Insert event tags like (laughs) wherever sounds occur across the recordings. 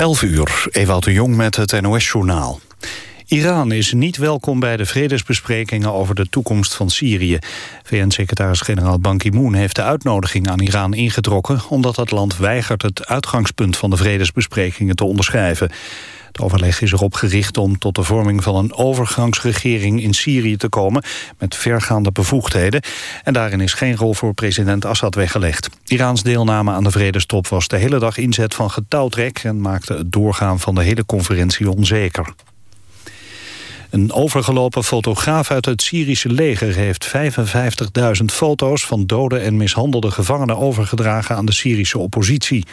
11 uur, Ewout de Jong met het NOS-journaal. Iran is niet welkom bij de vredesbesprekingen over de toekomst van Syrië. VN-secretaris-generaal Ban Ki-moon heeft de uitnodiging aan Iran ingetrokken... omdat het land weigert het uitgangspunt van de vredesbesprekingen te onderschrijven. Het overleg is erop gericht om tot de vorming van een overgangsregering in Syrië te komen met vergaande bevoegdheden. En daarin is geen rol voor president Assad weggelegd. Iraans deelname aan de vredestop was de hele dag inzet van getouwtrek en maakte het doorgaan van de hele conferentie onzeker. Een overgelopen fotograaf uit het Syrische leger heeft 55.000 foto's van dode en mishandelde gevangenen overgedragen aan de Syrische oppositie.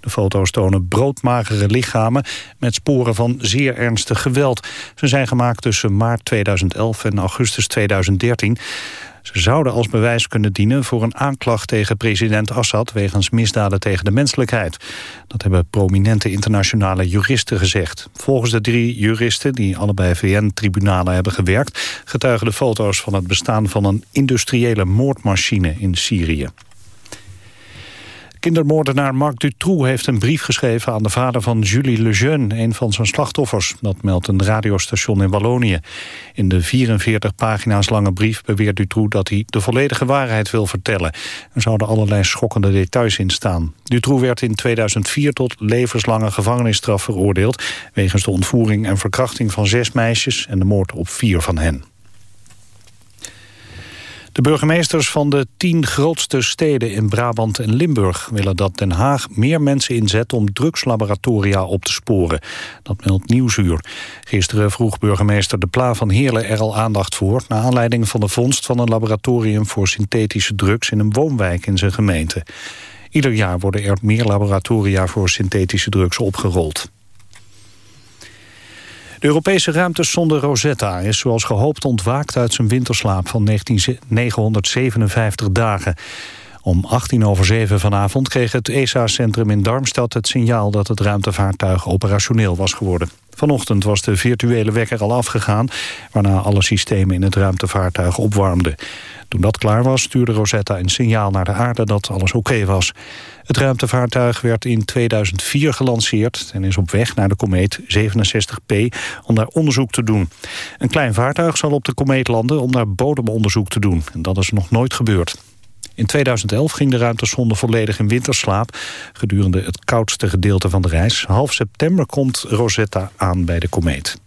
De foto's tonen broodmagere lichamen met sporen van zeer ernstig geweld. Ze zijn gemaakt tussen maart 2011 en augustus 2013. Ze zouden als bewijs kunnen dienen voor een aanklacht tegen president Assad... wegens misdaden tegen de menselijkheid. Dat hebben prominente internationale juristen gezegd. Volgens de drie juristen, die allebei VN-tribunalen hebben gewerkt... getuigen de foto's van het bestaan van een industriële moordmachine in Syrië. Kindermoordenaar Marc Dutroux heeft een brief geschreven aan de vader van Julie Lejeune, een van zijn slachtoffers. Dat meldt een radiostation in Wallonië. In de 44 pagina's lange brief beweert Dutroux dat hij de volledige waarheid wil vertellen. Er zouden allerlei schokkende details in staan. Dutroux werd in 2004 tot levenslange gevangenisstraf veroordeeld... wegens de ontvoering en verkrachting van zes meisjes en de moord op vier van hen. De burgemeesters van de tien grootste steden in Brabant en Limburg... willen dat Den Haag meer mensen inzet om drugslaboratoria op te sporen. Dat meldt Nieuwsuur. Gisteren vroeg burgemeester De Pla van Heerlen er al aandacht voor... naar aanleiding van de vondst van een laboratorium voor synthetische drugs... in een woonwijk in zijn gemeente. Ieder jaar worden er meer laboratoria voor synthetische drugs opgerold. De Europese ruimtesonde Rosetta is zoals gehoopt ontwaakt uit zijn winterslaap van 957 dagen. Om 18 over 7 vanavond kreeg het ESA-centrum in Darmstad het signaal dat het ruimtevaartuig operationeel was geworden. Vanochtend was de virtuele wekker al afgegaan, waarna alle systemen in het ruimtevaartuig opwarmden. Toen dat klaar was, stuurde Rosetta een signaal naar de aarde dat alles oké was. Het ruimtevaartuig werd in 2004 gelanceerd en is op weg naar de komeet 67P om daar onderzoek te doen. Een klein vaartuig zal op de komeet landen om daar bodemonderzoek te doen. En dat is nog nooit gebeurd. In 2011 ging de ruimtesonde volledig in winterslaap... gedurende het koudste gedeelte van de reis. Half september komt Rosetta aan bij de komeet.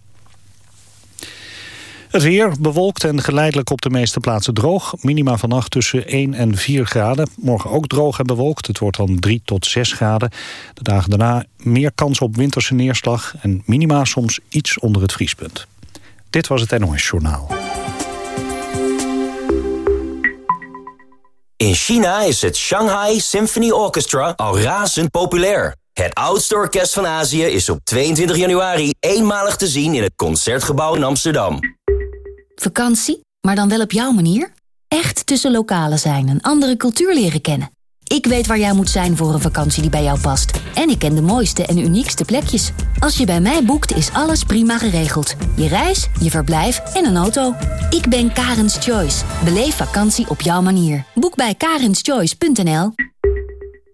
Het weer bewolkt en geleidelijk op de meeste plaatsen droog. Minima vannacht tussen 1 en 4 graden. Morgen ook droog en bewolkt. Het wordt dan 3 tot 6 graden. De dagen daarna meer kans op winterse neerslag... en minima soms iets onder het vriespunt. Dit was het NOS Journaal. In China is het Shanghai Symphony Orchestra al razend populair. Het oudste orkest van Azië is op 22 januari eenmalig te zien in het Concertgebouw in Amsterdam. Vakantie, maar dan wel op jouw manier? Echt tussen lokalen zijn, een andere cultuur leren kennen. Ik weet waar jij moet zijn voor een vakantie die bij jou past. En ik ken de mooiste en uniekste plekjes. Als je bij mij boekt, is alles prima geregeld. Je reis, je verblijf en een auto. Ik ben Karens Choice. Beleef vakantie op jouw manier. Boek bij karenschoice.nl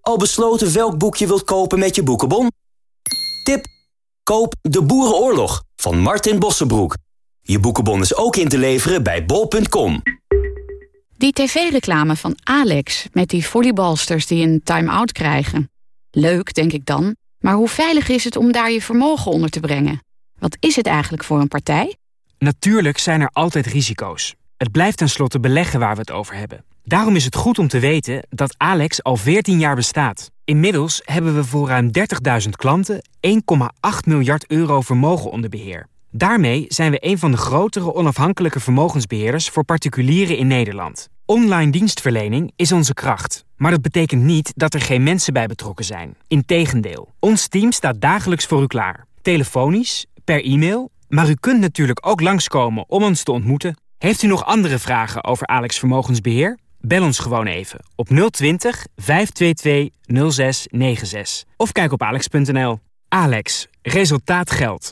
Al besloten welk boek je wilt kopen met je boekenbon? Tip: Koop De Boerenoorlog van Martin Bossenbroek. Je boekenbon is ook in te leveren bij bol.com. Die tv-reclame van Alex met die volleybalsters die een time-out krijgen. Leuk, denk ik dan. Maar hoe veilig is het om daar je vermogen onder te brengen? Wat is het eigenlijk voor een partij? Natuurlijk zijn er altijd risico's. Het blijft tenslotte beleggen waar we het over hebben. Daarom is het goed om te weten dat Alex al 14 jaar bestaat. Inmiddels hebben we voor ruim 30.000 klanten 1,8 miljard euro vermogen onder beheer. Daarmee zijn we een van de grotere onafhankelijke vermogensbeheerders voor particulieren in Nederland. Online dienstverlening is onze kracht. Maar dat betekent niet dat er geen mensen bij betrokken zijn. Integendeel, ons team staat dagelijks voor u klaar. Telefonisch, per e-mail, maar u kunt natuurlijk ook langskomen om ons te ontmoeten. Heeft u nog andere vragen over Alex Vermogensbeheer? Bel ons gewoon even op 020 522 0696 of kijk op alex.nl. Alex, resultaat geldt.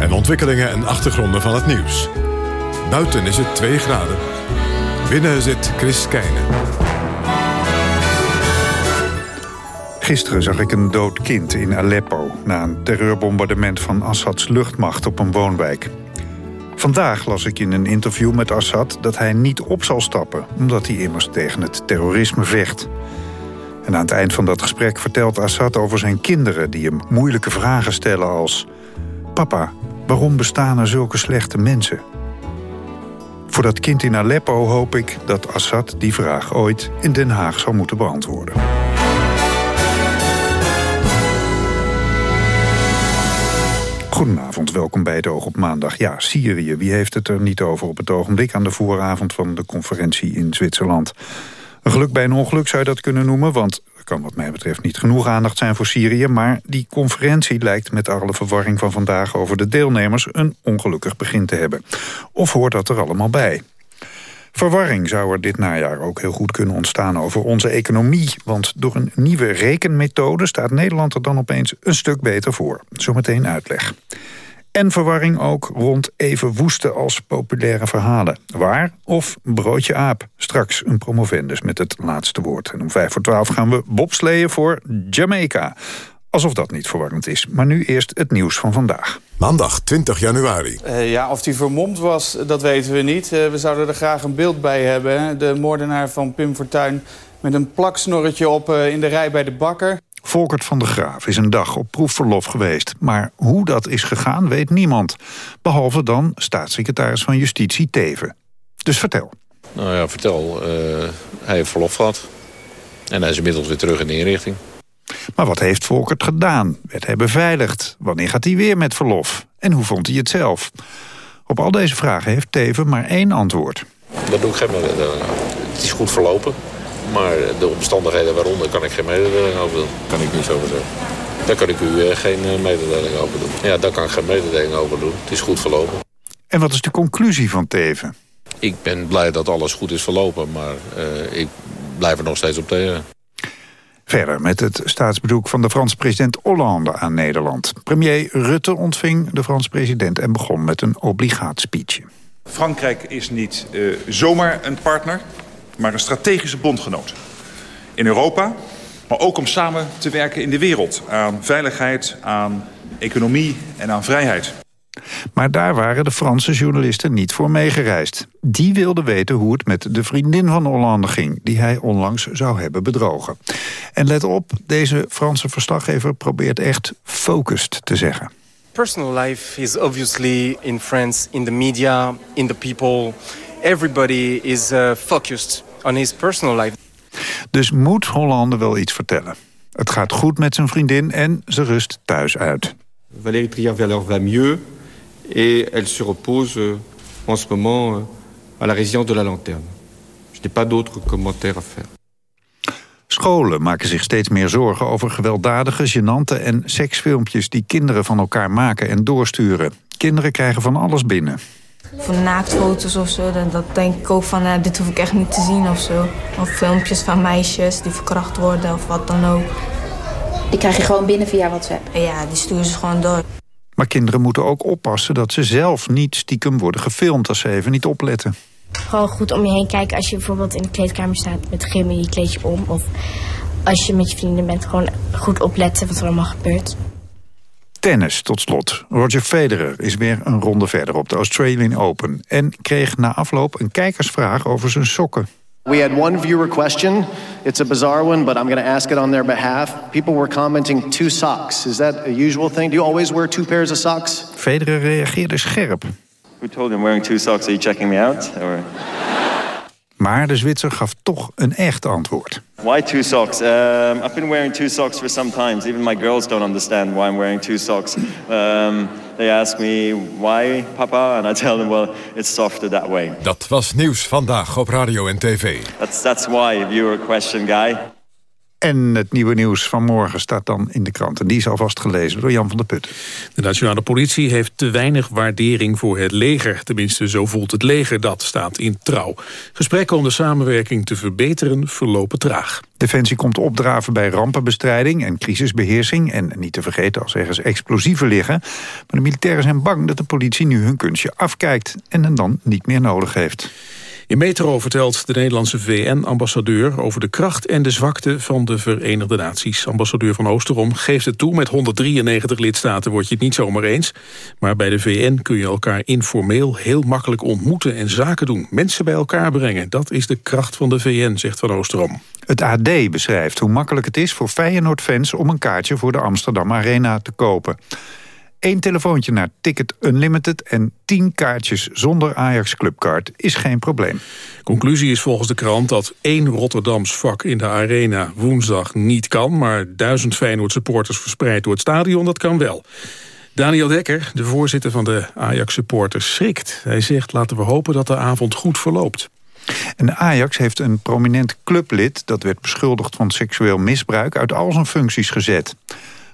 en ontwikkelingen en achtergronden van het nieuws. Buiten is het 2 graden. Binnen zit Chris Keijnen. Gisteren zag ik een dood kind in Aleppo... na een terreurbombardement van Assads luchtmacht op een woonwijk. Vandaag las ik in een interview met Assad dat hij niet op zal stappen... omdat hij immers tegen het terrorisme vecht. En aan het eind van dat gesprek vertelt Assad over zijn kinderen... die hem moeilijke vragen stellen als... Papa, waarom bestaan er zulke slechte mensen? Voor dat kind in Aleppo hoop ik dat Assad die vraag ooit in Den Haag zal moeten beantwoorden. Goedenavond, welkom bij het Oog op Maandag. Ja, Syrië, wie heeft het er niet over op het ogenblik... aan de vooravond van de conferentie in Zwitserland? Een geluk bij een ongeluk zou je dat kunnen noemen... want kan wat mij betreft niet genoeg aandacht zijn voor Syrië... maar die conferentie lijkt met alle verwarring van vandaag over de deelnemers... een ongelukkig begin te hebben. Of hoort dat er allemaal bij? Verwarring zou er dit najaar ook heel goed kunnen ontstaan over onze economie. Want door een nieuwe rekenmethode staat Nederland er dan opeens een stuk beter voor. Zometeen uitleg. En verwarring ook rond even woeste als populaire verhalen. Waar of broodje aap? Straks een promovendus met het laatste woord. En om vijf voor twaalf gaan we bobsleeën voor Jamaica. Alsof dat niet verwarrend is. Maar nu eerst het nieuws van vandaag. Maandag 20 januari. Uh, ja, of hij vermomd was, dat weten we niet. Uh, we zouden er graag een beeld bij hebben. Hè? De moordenaar van Pim Fortuyn met een plaksnorretje op uh, in de rij bij de bakker. Volkert van de Graaf is een dag op proefverlof geweest. Maar hoe dat is gegaan, weet niemand. Behalve dan staatssecretaris van Justitie Teven. Dus vertel. Nou ja, vertel. hij heeft verlof gehad. En hij is inmiddels weer terug in de inrichting. Maar wat heeft Volkert gedaan? Werd hij beveiligd? Wanneer gaat hij weer met verlof? En hoe vond hij het zelf? Op al deze vragen heeft Teven maar één antwoord. Dat doe ik geen mededeling Het is goed verlopen. Maar de omstandigheden waaronder kan ik geen mededeling over doen. Kan ik niet over zeggen. Daar kan ik u eh, geen eh, mededeling over doen. Ja, daar kan ik geen mededeling over doen. Het is goed verlopen. En wat is de conclusie van Teven? Ik ben blij dat alles goed is verlopen, maar uh, ik blijf er nog steeds op tegen. Verder met het staatsbezoek van de Franse president Hollande aan Nederland. Premier Rutte ontving de Franse president en begon met een obligaat speechje. Frankrijk is niet uh, zomaar een partner, maar een strategische bondgenoot. In Europa, maar ook om samen te werken in de wereld. Aan veiligheid, aan economie en aan vrijheid. Maar daar waren de Franse journalisten niet voor meegereisd. Die wilden weten hoe het met de vriendin van Hollande ging... die hij onlangs zou hebben bedrogen. En let op, deze Franse verslaggever probeert echt focused te zeggen. Personal life is obviously in France, in the media, in the people. Everybody is uh, focused on his personal life. Dus moet Hollande wel iets vertellen. Het gaat goed met zijn vriendin en ze rust thuis uit. Valérie Trierweiler va mieux et elle se repose euh, en ce moment euh, à la résidence de la Lanterne. Je n'ai pas d'autres commentaires à faire. Scholen maken zich steeds meer zorgen over gewelddadige, gênante en seksfilmpjes die kinderen van elkaar maken en doorsturen. Kinderen krijgen van alles binnen. Van naaktfoto's of zo, dat, dat denk ik ook van, uh, dit hoef ik echt niet te zien of zo. Of filmpjes van meisjes die verkracht worden of wat dan ook. Die krijg je gewoon binnen via WhatsApp? Ja, die sturen ze gewoon door. Maar kinderen moeten ook oppassen dat ze zelf niet stiekem worden gefilmd als ze even niet opletten. Gewoon goed om je heen kijken als je bijvoorbeeld in de kleedkamer staat met en je kleed je om. Of als je met je vrienden bent, gewoon goed opletten wat er allemaal gebeurt. Tennis, tot slot. Roger Federer is weer een ronde verder op de Australian Open. En kreeg na afloop een kijkersvraag over zijn sokken. We had one viewer question. It's a bizarre one, but I'm going to ask it on their behalf. People were commenting two socks. Is that a usual thing? Do you always wear two pairs of socks? Federer reageerde scherp. Who told you I'm wearing two socks? Are you checking me out? Or... Maar de Zwitser gaf toch een echt antwoord. Why two socks? Um, I've been wearing two socks for some time. Even my girls don't understand why I'm wearing two socks. Um, they ask me why, papa, and I tell them, well, it's softer that way. Dat was nieuws vandaag op radio en tv. That's that's why viewer question, guy. En het nieuwe nieuws van morgen staat dan in de krant. En die is alvast gelezen door Jan van der Put. De nationale politie heeft te weinig waardering voor het leger. Tenminste, zo voelt het leger dat, staat in trouw. Gesprekken om de samenwerking te verbeteren verlopen traag. Defensie komt opdraven bij rampenbestrijding en crisisbeheersing. En niet te vergeten als ergens explosieven liggen. Maar de militairen zijn bang dat de politie nu hun kunstje afkijkt... en hen dan niet meer nodig heeft. In Metro vertelt de Nederlandse VN-ambassadeur over de kracht en de zwakte van de Verenigde Naties. Ambassadeur van Oosterom geeft het toe, met 193 lidstaten word je het niet zomaar eens. Maar bij de VN kun je elkaar informeel heel makkelijk ontmoeten en zaken doen. Mensen bij elkaar brengen, dat is de kracht van de VN, zegt Van Oosterom. Het AD beschrijft hoe makkelijk het is voor Feyenoord-fans... om een kaartje voor de Amsterdam Arena te kopen. Eén telefoontje naar Ticket Unlimited en tien kaartjes zonder Ajax Clubcard is geen probleem. Conclusie is volgens de krant dat één Rotterdams vak in de arena woensdag niet kan... maar duizend Feyenoord supporters verspreid door het stadion, dat kan wel. Daniel Dekker, de voorzitter van de Ajax-supporters, schrikt. Hij zegt, laten we hopen dat de avond goed verloopt. En Ajax heeft een prominent clublid... dat werd beschuldigd van seksueel misbruik... uit al zijn functies gezet.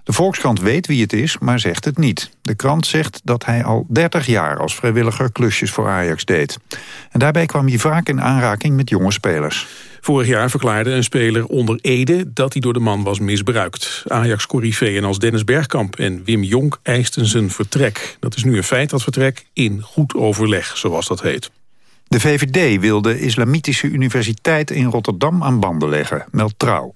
De Volkskrant weet wie het is, maar zegt het niet. De krant zegt dat hij al 30 jaar als vrijwilliger klusjes voor Ajax deed. En daarbij kwam hij vaak in aanraking met jonge spelers. Vorig jaar verklaarde een speler onder Ede dat hij door de man was misbruikt. ajax en als Dennis Bergkamp en Wim Jonk eisten zijn vertrek. Dat is nu een feit, dat vertrek, in goed overleg, zoals dat heet. De VVD wil de Islamitische Universiteit in Rotterdam aan banden leggen, meldt Trouw.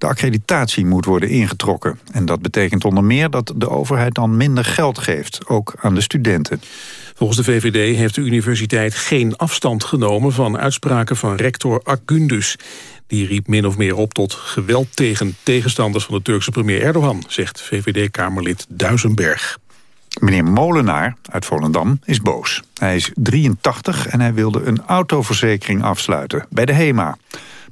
De accreditatie moet worden ingetrokken. En dat betekent onder meer dat de overheid dan minder geld geeft, ook aan de studenten. Volgens de VVD heeft de universiteit geen afstand genomen van uitspraken van rector Akgundus. Die riep min of meer op tot geweld tegen tegenstanders van de Turkse premier Erdogan, zegt VVD-kamerlid Duisenberg. Meneer Molenaar uit Volendam is boos. Hij is 83 en hij wilde een autoverzekering afsluiten bij de HEMA.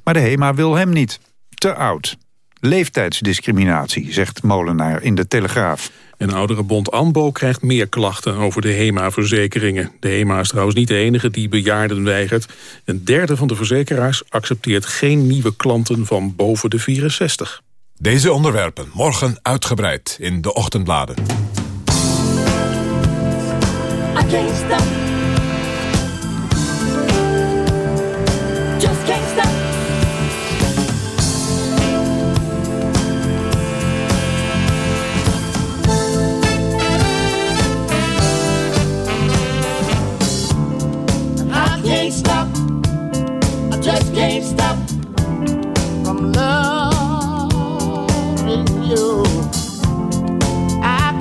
Maar de HEMA wil hem niet te oud. Leeftijdsdiscriminatie, zegt Molenaar in de Telegraaf. Een oudere bond ANBO krijgt meer klachten over de HEMA-verzekeringen. De HEMA is trouwens niet de enige die bejaarden weigert. Een derde van de verzekeraars accepteert geen nieuwe klanten van boven de 64. Deze onderwerpen morgen uitgebreid in de ochtendbladen.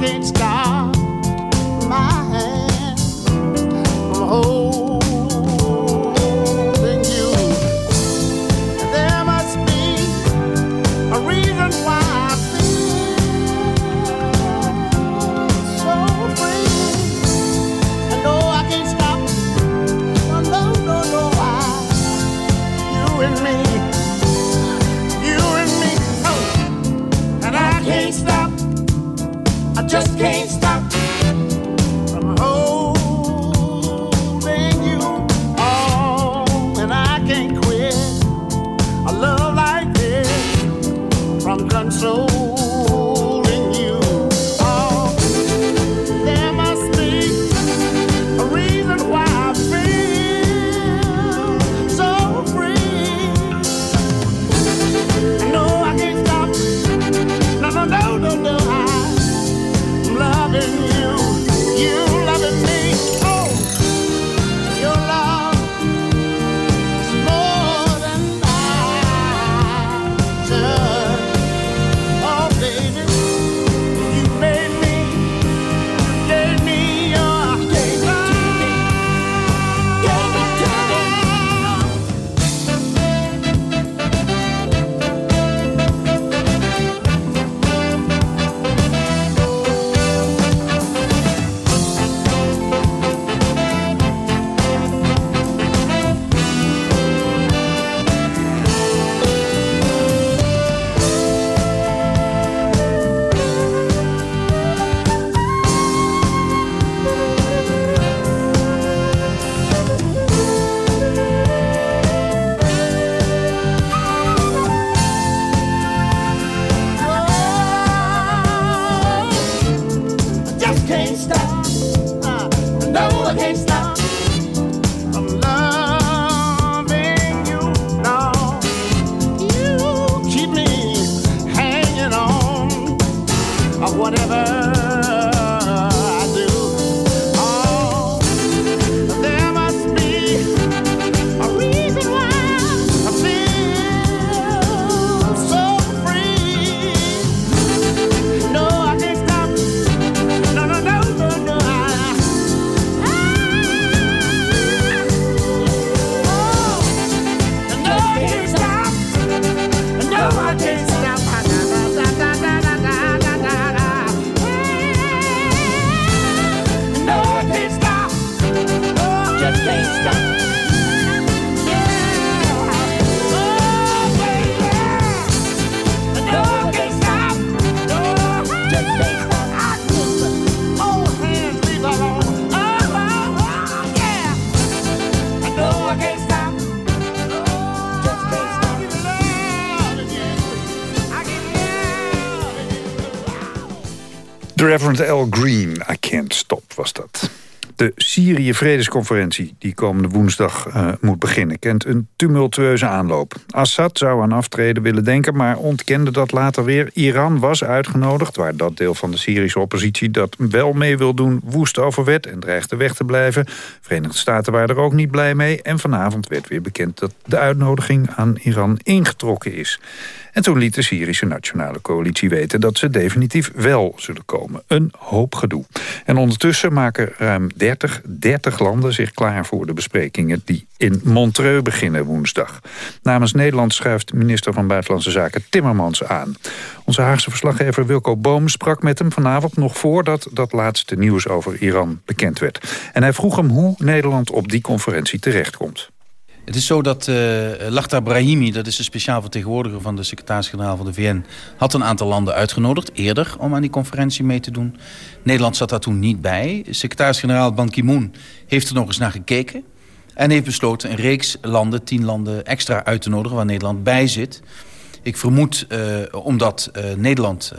it's got Reverend L. Green, I Can't Stop. De Syrië-vredesconferentie die komende woensdag uh, moet beginnen... kent een tumultueuze aanloop. Assad zou aan aftreden willen denken, maar ontkende dat later weer. Iran was uitgenodigd, waar dat deel van de Syrische oppositie... dat wel mee wil doen, woest over werd en dreigde weg te blijven. Verenigde Staten waren er ook niet blij mee. En vanavond werd weer bekend dat de uitnodiging aan Iran ingetrokken is. En toen liet de Syrische Nationale Coalitie weten dat ze definitief wel zullen komen. Een hoop gedoe. En ondertussen maken ruim 30, 30 landen zich klaar voor de besprekingen die in Montreux beginnen woensdag. Namens Nederland schuift minister van Buitenlandse Zaken Timmermans aan. Onze Haagse verslaggever Wilco Boom sprak met hem vanavond nog voordat dat laatste nieuws over Iran bekend werd. En hij vroeg hem hoe Nederland op die conferentie terechtkomt. Het is zo dat uh, Lachta Brahimi, dat is de speciaal vertegenwoordiger van de secretaris-generaal van de VN, had een aantal landen uitgenodigd eerder om aan die conferentie mee te doen. Nederland zat daar toen niet bij. Secretaris-generaal Ban Ki-moon heeft er nog eens naar gekeken en heeft besloten een reeks landen, tien landen extra uit te nodigen waar Nederland bij zit. Ik vermoed, uh, omdat uh, Nederland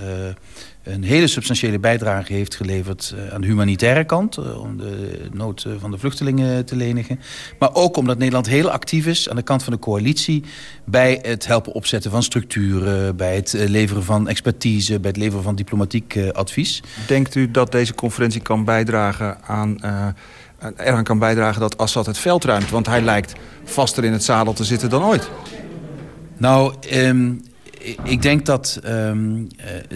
een hele substantiële bijdrage heeft geleverd eh, aan de humanitaire kant. Eh, om de nood eh, van de vluchtelingen te lenigen. Maar ook omdat Nederland heel actief is aan de kant van de coalitie... bij het helpen opzetten van structuren... bij het leveren van expertise, bij het leveren van diplomatiek advies. Denkt u dat deze conferentie kan bijdragen aan... Uh, eraan kan bijdragen dat Assad het veld ruimt? Want hij lijkt vaster in het zadel te zitten dan ooit. Nou, um, ik denk dat um, uh,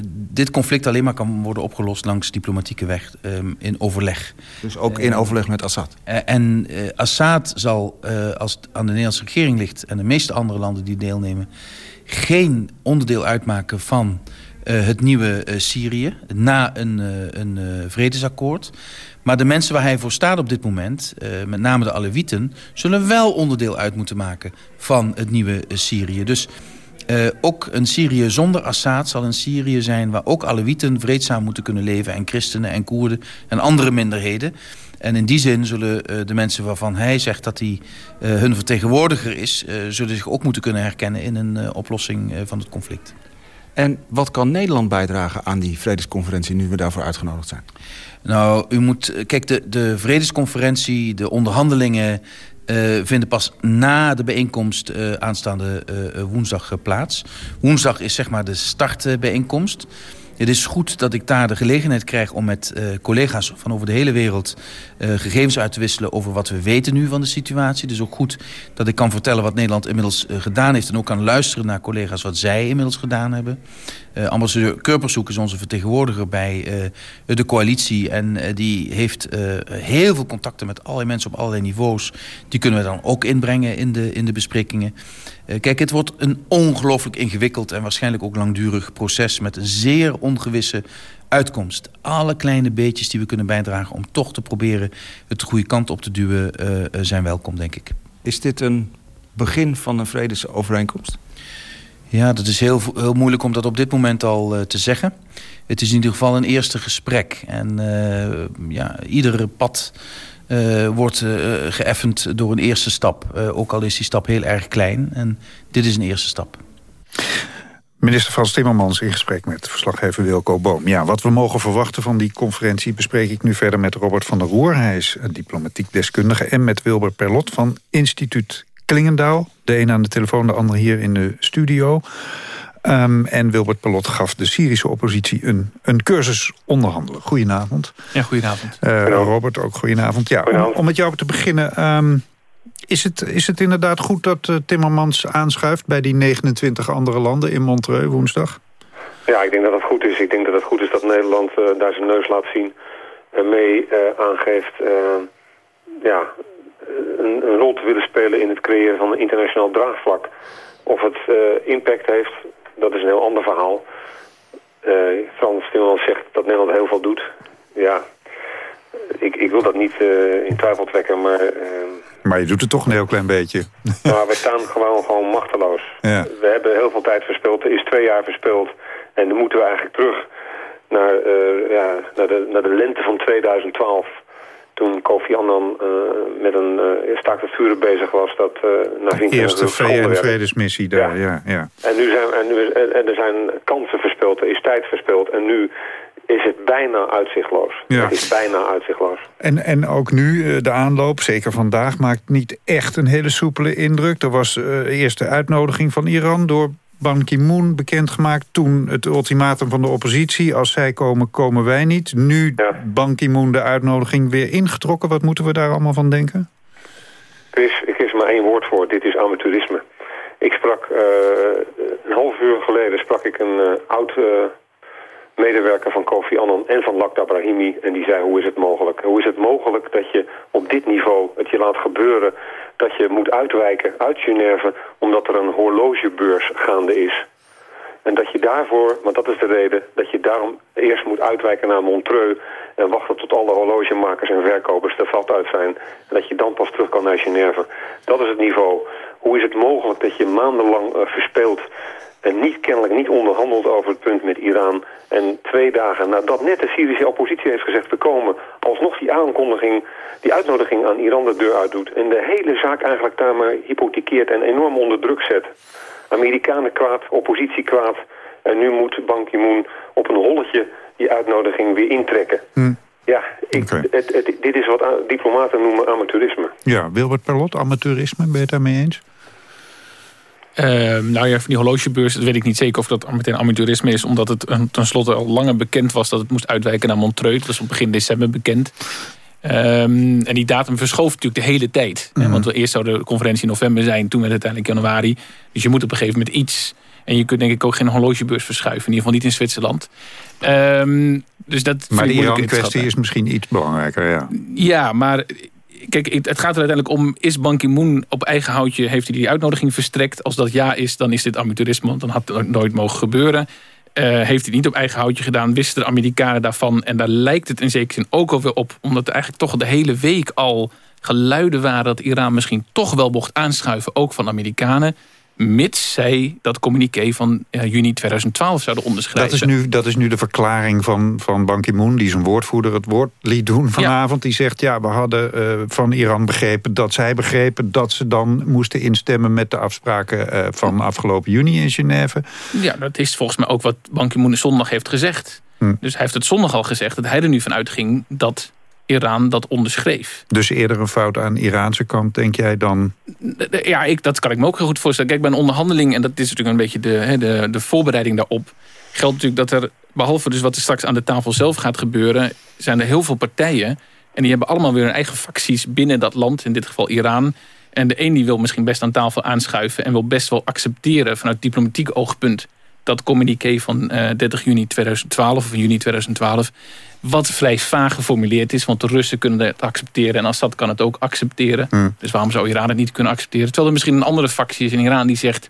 dit conflict alleen maar kan worden opgelost langs diplomatieke weg, um, in overleg. Dus ook in overleg met Assad? Uh, en uh, Assad zal, als het aan de Nederlandse regering ligt en de meeste andere landen die deelnemen, geen onderdeel uitmaken van het nieuwe Syrië na een, een vredesakkoord. Maar de mensen waar hij voor staat op dit moment, met name de Alewieten, zullen wel onderdeel uit moeten maken van het nieuwe Syrië. Dus uh, ook een Syrië zonder Assad zal een Syrië zijn... waar ook Alewieten vreedzaam moeten kunnen leven... en christenen en Koerden en andere minderheden. En in die zin zullen uh, de mensen waarvan hij zegt dat hij uh, hun vertegenwoordiger is... zullen zich ook moeten kunnen herkennen in een oplossing van het conflict. En wat kan Nederland bijdragen aan die vredesconferentie... nu we daarvoor uitgenodigd zijn? Nou, u moet... Kijk, de, de vredesconferentie, de onderhandelingen uh, vinden pas na de bijeenkomst uh, aanstaande uh, woensdag plaats. Woensdag is zeg maar de startbijeenkomst. Het is goed dat ik daar de gelegenheid krijg om met collega's van over de hele wereld gegevens uit te wisselen over wat we weten nu van de situatie. Dus ook goed dat ik kan vertellen wat Nederland inmiddels gedaan heeft en ook kan luisteren naar collega's wat zij inmiddels gedaan hebben. Ambassadeur Kurpershoek is onze vertegenwoordiger bij de coalitie en die heeft heel veel contacten met allerlei mensen op allerlei niveaus. Die kunnen we dan ook inbrengen in de, in de besprekingen. Uh, kijk, het wordt een ongelooflijk ingewikkeld en waarschijnlijk ook langdurig proces... met een zeer ongewisse uitkomst. Alle kleine beetjes die we kunnen bijdragen om toch te proberen... het de goede kant op te duwen, uh, zijn welkom, denk ik. Is dit een begin van een vredesovereenkomst? Ja, dat is heel, heel moeilijk om dat op dit moment al uh, te zeggen. Het is in ieder geval een eerste gesprek. En uh, ja, iedere pad uh, wordt geëffend door een eerste stap. Ook al is die stap heel erg klein. En dit is een eerste stap. Minister Frans Timmermans in gesprek met verslaggever Wilco Boom. Ja, wat we mogen verwachten van die conferentie bespreek ik nu verder met Robert van der Roer. Hij is diplomatiek deskundige. En met Wilber Perlot van instituut Klingendaal. De een aan de telefoon, de ander hier in de studio. Um, en Wilbert Pelot gaf de Syrische oppositie een, een cursus onderhandelen. Goedenavond. Ja, goedenavond. Uh, Robert, ook goedenavond. Ja, om, om, met jou te beginnen... Um, is, het, is het inderdaad goed dat uh, Timmermans aanschuift... bij die 29 andere landen in Montreux woensdag? Ja, ik denk dat dat goed is. Ik denk dat het goed is dat Nederland uh, daar zijn neus laat zien... en mee aangeeft ja, een, een rol te willen spelen... in het creëren van een internationaal draagvlak. Of het impact heeft dat is een heel ander verhaal. Uh, Frans Timmermans zegt dat Nederland heel veel doet. Ja, ik, ik wil dat niet uh, in twijfel trekken, maar... Uh, maar je doet het toch een heel klein beetje. (laughs) Maar we staan gewoon, gewoon machteloos. Ja. We hebben heel veel tijd verspild. Er is twee jaar verspild. En dan moeten we eigenlijk terug naar, ja, naar, de, naar de lente van 2012 toen Kofi Annan uh, met een uh, staakt het vuren bezig was... dat uh, naar De eerste VN-vredesmissie daar, ja. ja. En, nu zijn, en, nu, en er zijn kansen verspild, er is tijd verspild... en nu is het bijna uitzichtloos. Ja. Het is bijna uitzichtloos. En, en ook nu, de aanloop, zeker vandaag, maakt niet echt een hele soepele indruk. Er was eerst de uitnodiging van Iran door Ban Ki-moon bekendgemaakt. Toen het ultimatum van de oppositie. Als zij komen, komen wij niet. Nu ja. Ban Ki-moon de uitnodiging weer ingetrokken. Wat moeten we daar allemaal van denken? Chris, ik is maar één woord voor. Dit is amateurisme. Ik sprak uh, een half uur geleden sprak ik een uh, oud uh, medewerker van Kofi Annan en van Lakhdar Brahimi. En die zei, hoe is het mogelijk? Hoe is het mogelijk dat je op dit niveau het je laat gebeuren... dat je moet uitwijken uit Genève omdat er een horlogebeurs gaande is. En dat je daarvoor, want dat is de reden... dat je daarom eerst moet uitwijken naar Montreux... en wachten tot alle horlogemakers en verkopers er valt uit zijn... en dat je dan pas terug kan naar Genève. Dat is het niveau. Hoe is het mogelijk dat je maandenlang uh, verspeelt en niet, kennelijk niet onderhandeld over het punt met Iran. En twee dagen nadat net de Syrische oppositie heeft gezegd te komen... alsnog die aankondiging, die uitnodiging aan Iran de deur uitdoet... en de hele zaak eigenlijk daar maar hypothekeert en enorm onder druk zet. Amerikanen kwaad, oppositie kwaad... en nu moet Ban Ki-moon op een holletje die uitnodiging weer intrekken. Hm. Ja, ik, het, dit is wat diplomaten noemen amateurisme. Ja, Wilbert Perlot, amateurisme, ben je het daarmee eens? Uh, nou ja, van die horlogebeurs, dat weet ik niet zeker of dat meteen amateurisme is. Omdat het tenslotte al langer bekend was dat het moest uitwijken naar Montreux. Dat was op begin december bekend. Um, en die datum verschoof natuurlijk de hele tijd. Mm -hmm. Want eerst zou de conferentie in november zijn, toen werd het uiteindelijk januari. Dus je moet op een gegeven moment iets. En je kunt denk ik ook geen horlogebeurs verschuiven. In ieder geval niet in Zwitserland. Um, dus dat maar de Iran-kwestie is misschien iets belangrijker, ja. Ja, maar kijk, het gaat er uiteindelijk om... is Ban Ki-moon op eigen houtje, heeft hij die uitnodiging verstrekt? Als dat ja is, dan is dit amateurisme, want dan had het nooit mogen gebeuren. Uh, heeft hij niet op eigen houtje gedaan, wisten de Amerikanen daarvan. En daar lijkt het in zekere zin ook alweer op... omdat er eigenlijk toch de hele week al geluiden waren... dat Iran misschien toch wel mocht aanschuiven, ook van Amerikanen mits zij dat communiqué van juni 2012 zouden onderschrijven. Dat is nu, dat is nu de verklaring van, van Ban Ki-moon... die zijn woordvoerder het woord liet doen vanavond. Ja. Die zegt, ja, we hadden uh, van Iran begrepen dat zij begrepen... dat ze dan moesten instemmen met de afspraken uh, van afgelopen juni in Genève. Ja, dat is volgens mij ook wat Ban Ki-moon zondag heeft gezegd. Hm. Dus hij heeft het zondag al gezegd dat hij er nu van uitging... dat Iran dat onderschreef. Dus eerder een fout aan de Iraanse kant, denk jij dan? Ja, ik, dat kan ik me ook heel goed voorstellen. Kijk, bij een onderhandeling, en dat is natuurlijk een beetje de, de, de voorbereiding daarop... geldt natuurlijk dat er, behalve dus wat er straks aan de tafel zelf gaat gebeuren... zijn er heel veel partijen en die hebben allemaal weer hun eigen facties binnen dat land. In dit geval Iran. En de een die wil misschien best aan tafel aanschuiven... en wil best wel accepteren vanuit diplomatiek oogpunt dat communiqué van uh, 30 juni 2012 of juni 2012... wat vrij vaag geformuleerd is, want de Russen kunnen het accepteren... en Assad kan het ook accepteren. Hmm. Dus waarom zou Iran het niet kunnen accepteren? Terwijl er misschien een andere factie is in Iran die zegt...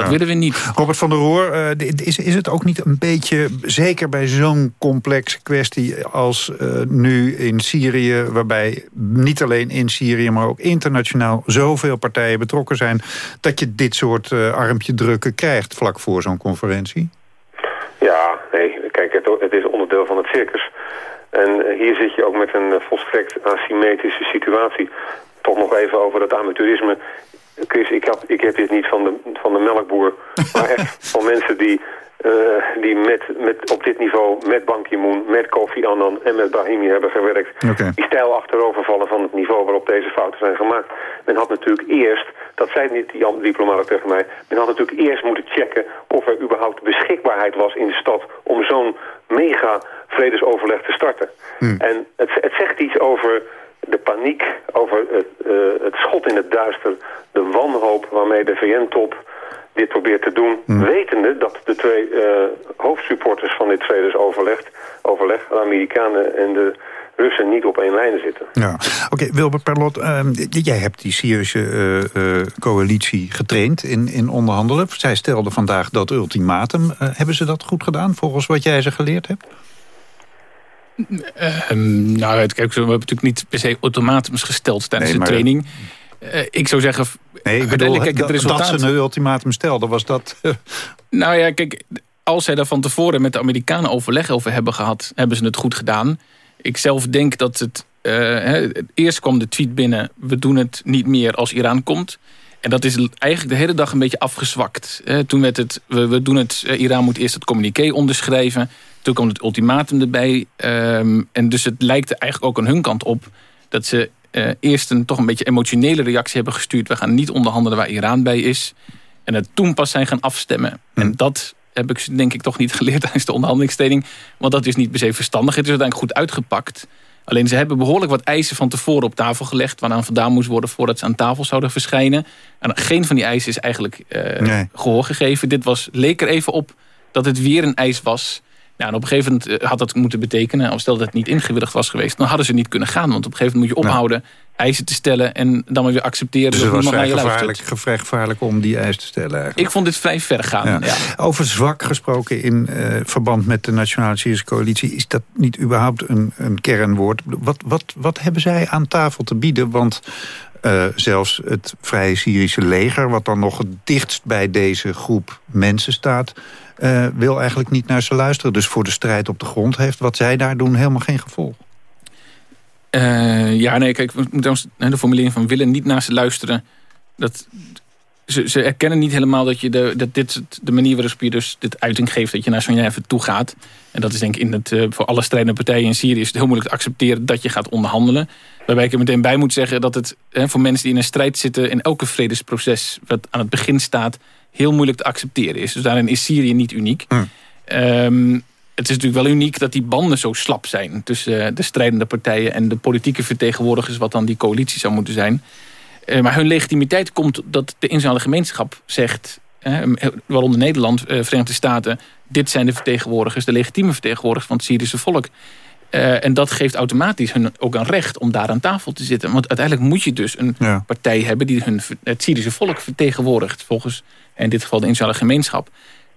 Dat ja. willen we niet. Robert van der Roer, uh, is, is het ook niet een beetje... zeker bij zo'n complexe kwestie als uh, nu in Syrië... waarbij niet alleen in Syrië, maar ook internationaal... zoveel partijen betrokken zijn... dat je dit soort uh, armpje drukken krijgt vlak voor zo'n conferentie? Ja, nee. Kijk, het, het, is onderdeel van het circus. En hier zit je ook met een volstrekt asymmetrische situatie. Toch nog even over dat amateurisme. Chris, ik, had, ik heb dit niet van de, van de melkboer, (laughs) maar echt van mensen die, uh, die met, met, op dit niveau met Ban Ki-moon, met Kofi Annan en met Brahimi hebben gewerkt. Okay. Die stijl achterovervallen van het niveau waarop deze fouten zijn gemaakt. Men had natuurlijk eerst, dat zei niet die diplomaten tegen mij, men had natuurlijk eerst moeten checken of er überhaupt beschikbaarheid was in de stad om zo'n mega vredesoverleg te starten. Hmm. En het, het zegt iets over de paniek over het, uh, het schot in het duister, de wanhoop waarmee de VN-top dit probeert te doen, mm. wetende dat de twee uh, hoofdsupporters van dit vredesoverleg, overleg, de Amerikanen en de Russen niet op één lijn zitten. Ja. Oké, Wilbert Perlot, ehm, jij hebt die Syrische eh, eh, coalitie getraind in, in onderhandelen. Zij stelden vandaag dat ultimatum. Eh, hebben ze dat goed gedaan volgens wat jij ze geleerd hebt? Ehm, nou, kijk, we hebben natuurlijk niet per se ultimatums gesteld tijdens de training. ik zou zeggen... Nee, ik bedoel, kijk, het resultaat... dat ze een ultimatum stelden, was dat... (laughs) nou ja, kijk, als zij daar van tevoren met de Amerikanen overleg over hebben gehad... hebben ze het goed gedaan. Ik zelf denk dat het... Uh, eerst kwam de tweet binnen... we doen het niet meer als Iran komt... En dat is eigenlijk de hele dag een beetje afgezwakt. toen werd het, we, we doen het, eh, Iran moet eerst het communiqué onderschrijven. Toen kwam het ultimatum erbij. Ehm, en dus het lijkt eigenlijk ook aan hun kant op... dat ze uh, eerst een toch een beetje emotionele reactie hebben gestuurd. We gaan niet onderhandelen waar Iran bij is. En het toen pas zijn gaan afstemmen. En hm. dat heb ik denk ik toch niet (laughs) geleerd tijdens de onderhandelingsteding. Want dat is niet per se verstandig. Het is uiteindelijk goed uitgepakt. Alleen ze hebben behoorlijk wat eisen van tevoren op tafel gelegd... waaraan vandaan moest worden voordat ze aan tafel zouden verschijnen. En geen van die eisen is eigenlijk uh, gehoor gegeven. Dit was, leek er even op dat het weer een eis was... Nou, en op een gegeven moment eh, had dat moeten betekenen... of stel dat het niet ingewilligd was geweest... dan hadden ze niet kunnen gaan. Want op een gegeven moment moet je ophouden eisen te stellen... en dan maar weer accepteren dus dat niemand naar je gevaarlijk, luistert. gevaarlijk om die eisen te stellen eigenlijk. Ik vond dit vrij ver gaan. Ja. Over zwak gesproken in uh, verband met de Nationale Syrische Coalitie... is dat niet überhaupt een, een kernwoord? Wat, wat, wat hebben zij aan tafel te bieden? Want uh, zelfs het Vrije Syrische leger... wat dan nog het dichtst bij deze groep mensen staat... Uh, wil eigenlijk niet naar ze luisteren. Dus voor de strijd op de grond heeft wat zij daar doen helemaal geen gevolg. Uh, ja, nee, kijk, we moeten de formulering van willen niet naar ze luisteren. Dat, ze, ze erkennen niet helemaal dat, je de, dat dit de manier waarop je dus dit uiting geeft... dat je naar zo'n even toe gaat. En dat is denk ik in het, uh, voor alle strijdende partijen in Syrië... is het heel moeilijk te accepteren dat je gaat onderhandelen. Waarbij ik er meteen bij moet zeggen dat het voor mensen die in een strijd zitten... in elke vredesproces wat aan het begin staat... heel moeilijk te accepteren is. Dus daarin is Syrië niet uniek. Hm. Um, het is natuurlijk wel uniek dat die banden zo slap zijn... tussen eh, de strijdende partijen en de politieke vertegenwoordigers... wat dan die coalitie zou moeten zijn. Eh, maar hun legitimiteit komt dat de internationale gemeenschap zegt... waaronder Nederland, eh, Verenigde Staten... dit zijn de vertegenwoordigers, de legitieme vertegenwoordigers van het Syrische volk. en dat geeft automatisch hun ook een recht om daar aan tafel te zitten. Want uiteindelijk moet je dus een partij hebben... die hun, het Syrische volk vertegenwoordigt... volgens in dit geval de internationale gemeenschap.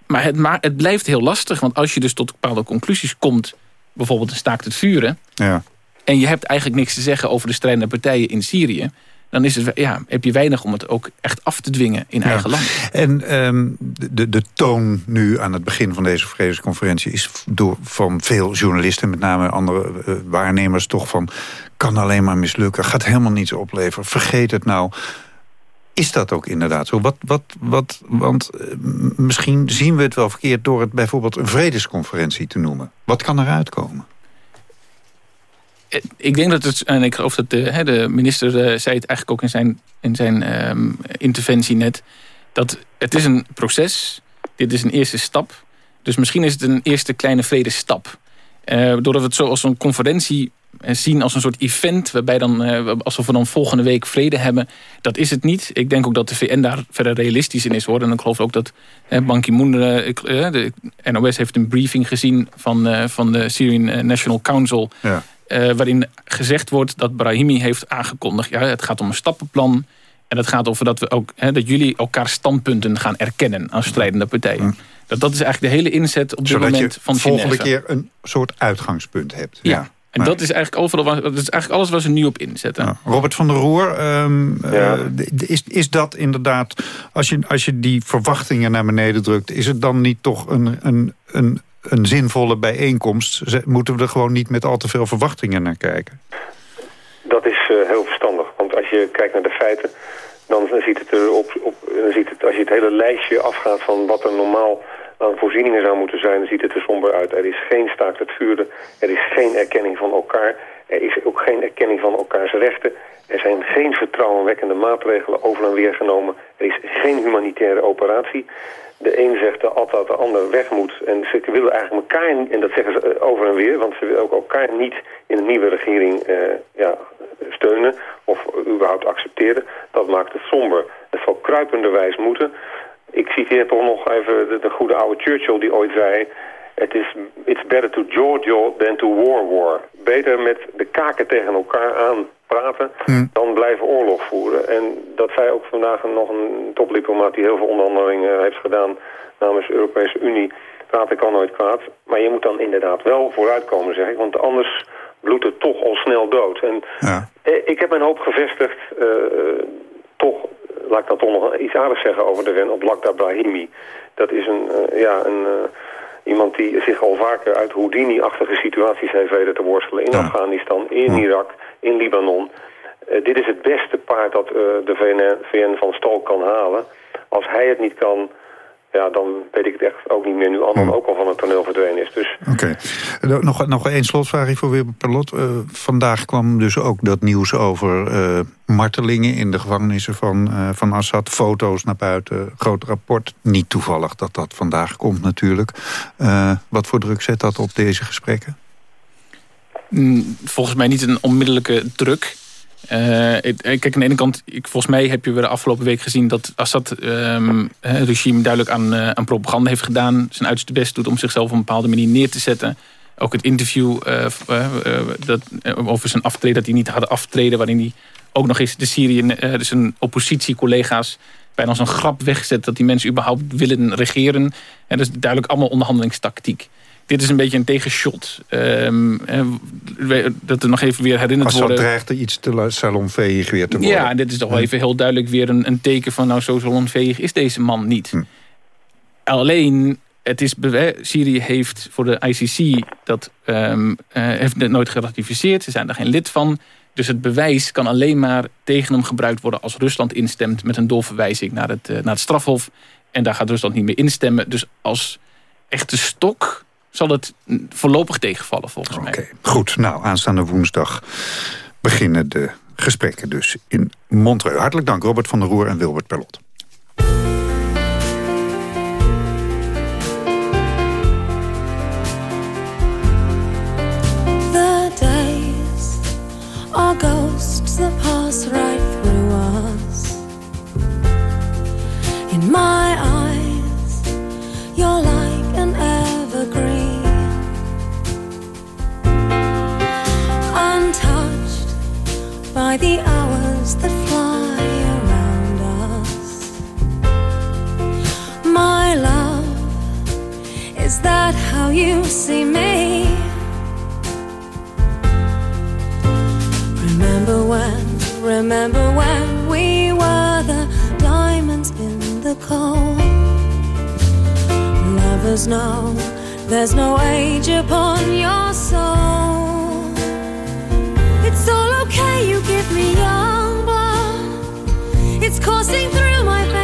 Maar het, maar het blijft heel lastig. Want als je dus tot bepaalde conclusies komt... bijvoorbeeld een staakt het vuren... Ja. en je hebt eigenlijk niks te zeggen over de strijdende partijen in Syrië... dan is het, ja, heb je weinig om het ook echt af te dwingen in eigen land. En um, de, de toon nu aan het begin van deze vredesconferentie... is door, van veel journalisten, met name andere uh, waarnemers... toch van, kan alleen maar mislukken, gaat helemaal niets opleveren. Vergeet het nou. Is dat ook inderdaad zo? Wat, wat, wat, want eh, misschien zien we het wel verkeerd... door het bijvoorbeeld een vredesconferentie te noemen. Wat kan eruit komen? Eh, ik denk dat het, en ik geloof dat de, de minister uh, zei het eigenlijk ook in zijn, in zijn ehm, interventie net... dat het is een proces, dit is een eerste stap. Dus misschien is het een eerste kleine vredesstap. Uh, doordat we het zo als een conferentie zien als een soort event... waarbij dan, uh, alsof we dan volgende week vrede hebben. Dat is het niet. Ik denk ook dat de VN daar verder realistisch in is. Hoor. En ik geloof ook dat uh, Ban Ki-moon... Uh, de NOS heeft een briefing gezien van, van de Syrian National Council... Ja. waarin gezegd wordt dat Brahimi heeft aangekondigd... Ja, het gaat om een stappenplan... En het gaat over dat, we ook, hè, dat jullie elkaar standpunten gaan erkennen als strijdende partijen. Dat, dat is eigenlijk de hele inzet op dit moment van Genève. volgende keer een soort uitgangspunt hebt. Ja. En dat is eigenlijk overal, dat is eigenlijk alles waar ze nu op inzetten. Robert van der Roer, um, is, is dat inderdaad, als je, als je die verwachtingen naar beneden drukt, is het dan niet toch een, een, een, een zinvolle bijeenkomst? Moeten we er gewoon niet met al te veel verwachtingen naar kijken? Dat is uh, heel verstandig, want als je kijkt naar de feiten, dan ziet het er op, op dan ziet het, als je het hele lijstje afgaat van wat er normaal aan voorzieningen zou moeten zijn, ziet het er somber uit. Er is geen staakt het vuren, er is geen erkenning van elkaar, er is ook geen erkenning van elkaars rechten. Er zijn geen vertrouwenwekkende maatregelen over en weer genomen. Er is geen humanitaire operatie. De een zegt dat de ander weg moet. En ze willen eigenlijk elkaar, en dat zeggen ze eh, over en weer... want ze willen ook elkaar niet in een nieuwe regering eh, ja, steunen... of überhaupt accepteren. Dat maakt het somber. Het zal kruipenderwijs moeten ik citeer toch nog even de, de, goede oude Churchill die ooit zei... Het is it's better to Giorgio than to war war. Beter met de kaken tegen elkaar aan praten dan blijven oorlog voeren. En dat zei ook vandaag nog een topdiplomaat die heel veel onderhandelingen heeft gedaan namens de Europese Unie. Praten kan nooit kwaad. Maar je moet dan inderdaad wel vooruitkomen, zeg ik. Want anders bloedt het toch al snel dood. En eh, ik heb mijn hoop gevestigd, eh, toch, laat ik dat toch nog iets aardigs zeggen over de ren op Lakda Brahimi. Dat is een, eh, ja, een, eh, iemand die zich al vaker uit Houdini-achtige situaties heeft weten te worstelen. In Afghanistan, in Irak, in Libanon. Eh, dit is het beste paard dat de VN, VN van stal kan halen. Als hij het niet kan, ja, dan weet ik het echt ook niet meer. Nu Annan ook al van het toneel verdwenen is. Dus Oké. Eh, Nog, nog één slotvraag voor Wilbert Perlot. Eh, vandaag kwam dus ook dat nieuws over eh, martelingen in de gevangenissen van, eh, van Assad. Foto's naar buiten, groot rapport. Niet toevallig dat dat vandaag komt natuurlijk. Eh, wat voor druk zet dat op deze gesprekken? Mm, volgens mij niet een onmiddellijke druk. Eh, ik- kijk, aan de ene kant, ik, volgens mij heb je weer de afgelopen week gezien... dat Assad-regime duidelijk aan, eh, aan propaganda heeft gedaan. Zijn uiterste best doet om zichzelf op een bepaalde manier neer te zetten. Ook het interview eh, eh, eh, dat, eh, over zijn aftreden, dat hij niet had aftreden... waarin hij ook nog eens de Syrië, eh, dus zijn oppositiecollega's... bijna als een grap wegzet dat die mensen überhaupt willen regeren. En dat is duidelijk allemaal onderhandelingstactiek. Dit is een beetje een tegenshot. Ehm, eh, dat er nog even weer herinnerd Assad worden... dreigt er iets te salonveeg weer te worden. Ja, en dit is toch wel even heel duidelijk weer een, een teken van... nou, zo salonveeg is deze man niet. Hm. Alleen, het is, Syrië heeft voor de ICC dat ehm, eh, heeft het nooit geratificeerd. Ze zijn er geen lid van. Dus het bewijs kan alleen maar tegen hem gebruikt worden... als Rusland instemt met een doorverwijzing naar het, eh, naar het strafhof. En daar gaat Rusland niet meer instemmen. Dus als echte stok zal het voorlopig tegenvallen, volgens mij. Goed, nou, aanstaande woensdag beginnen de gesprekken dus in Montreux. Hartelijk dank Robert van der Roer en Wilbert Perlot. The days are ghosts that pass right through us. In my eyes, by the hours that fly around us. My love, is that how you see me? Remember when, remember when we were the diamonds in the coal. Lovers know there's no age upon your soul. It's all okay, you give me young blood. It's coursing through my veins,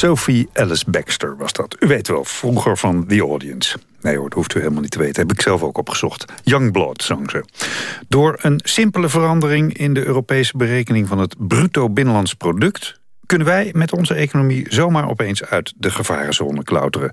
Sophie Alice Baxter was dat. U weet wel, vroeger van The Audience. Nee hoor, dat hoeft u helemaal niet te weten. Heb ik zelf ook opgezocht. Youngblood zong ze. Door een simpele verandering in de Europese berekening... van het bruto binnenlands product kunnen wij met onze economie zomaar opeens uit de gevarenzone klauteren.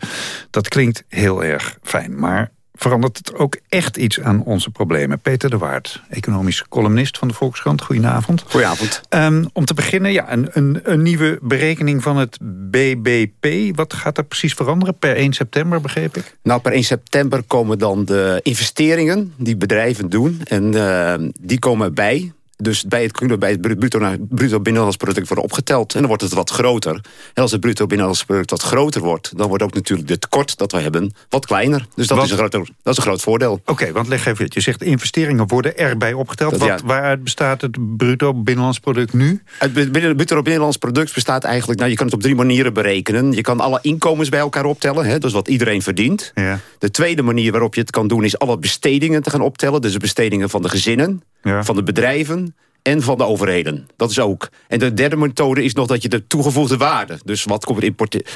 Dat klinkt heel erg fijn, maar verandert het ook echt iets aan onze problemen. Peter de Waard, economisch columnist van de Volkskrant. Goedenavond. Goedenavond. Um, om te beginnen, ja, een, een, een, nieuwe berekening van het BBP. Wat gaat er precies veranderen? Per 1 september, begreep ik? Nou, per 1 september komen dan de investeringen die bedrijven doen. En uh, die komen bij dus bij het, bij het bruto, bruto binnenlands product worden opgeteld. En dan wordt het wat groter. En als het bruto binnenlands product wat groter wordt... dan wordt ook natuurlijk het tekort dat we hebben wat kleiner. Dus dat, is, een groot, dat is een groot voordeel. Oké, want leg even. Je zegt investeringen worden erbij opgeteld. wat, Waaruit bestaat het bruto binnenlands product nu? Het bruto binnenlands product bestaat eigenlijk... Nou, je kan het op drie manieren berekenen. Je kan alle inkomens bij elkaar optellen. Hè, dus wat iedereen verdient. Ja. De tweede manier waarop je het kan doen... is alle bestedingen te gaan optellen. Dus de bestedingen van de gezinnen, van de bedrijven en van de overheden. Dat is ook. En de derde methode is nog dat je de toegevoegde waarde... dus wat,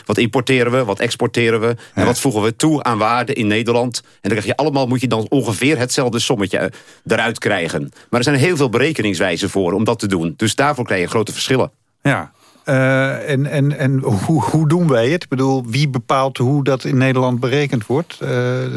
wat importeren we, wat exporteren we... en wat voegen we toe aan waarde in Nederland. En dan krijg je allemaal, moet je dan ongeveer hetzelfde sommetje eh, eruit krijgen. Maar er zijn heel veel berekeningswijzen voor om dat te doen. Dus daarvoor krijg je grote verschillen. Ja, uh, en en, en hoe, hoe doen wij het? Ik bedoel, wie bepaalt hoe dat in Nederland berekend wordt? Uh,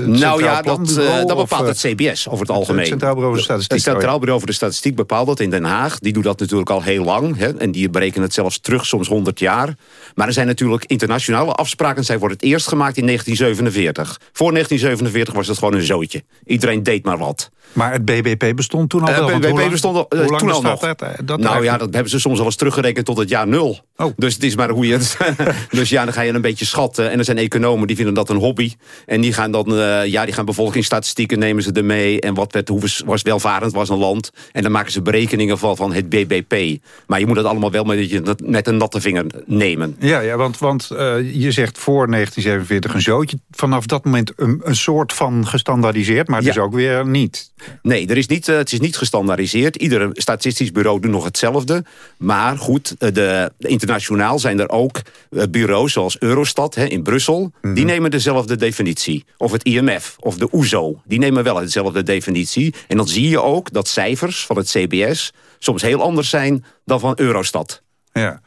nou ja, dat, uh, dat bepaalt het CBS over het algemeen. Het Centraal Bureau voor de Statistiek. Het Centraal Bureau voor de Statistiek bepaalt dat in Den Haag. Die doet dat natuurlijk al heel lang. Hè, en die berekenen het zelfs terug, soms 100 jaar. Maar er zijn natuurlijk internationale afspraken. Zij worden het eerst gemaakt in 1947. Voor 1947 was het gewoon een zootje. Iedereen deed maar wat. Maar het BBP bestond toen al wel? Het BBP bestond al, lang toen al nog. Dat, dat nou ja, dat hebben ze soms al eens teruggerekend tot het jaar nul. Oh. Dus het is maar hoe je het... (laughs) dus ja, dan ga je een beetje schatten. En er zijn economen die vinden dat een hobby. En die gaan dan, uh, ja, die gaan bevolkingsstatistieken nemen ze ermee. En wat werd, hoe was welvarend was een land. En dan maken ze berekeningen van, van het BBP. Maar je moet dat allemaal wel met, met een natte vinger nemen. Ja, ja want, want uh, je zegt voor 1947 een zootje. Vanaf dat moment een, een soort van gestandaardiseerd. Maar dus ook weer niet. Nee, er is niet, uh, het is niet gestandaardiseerd. Ieder statistisch bureau doet nog hetzelfde. Maar goed, de, de internationaal zijn er ook uh, bureaus zoals Eurostat hè, in Brussel. Mm -hmm. Die nemen dezelfde definitie. Of het IMF of de OESO. E die nemen wel dezelfde definitie. En dan zie je ook dat cijfers van het CBS soms heel anders zijn dan van Eurostat. Ja,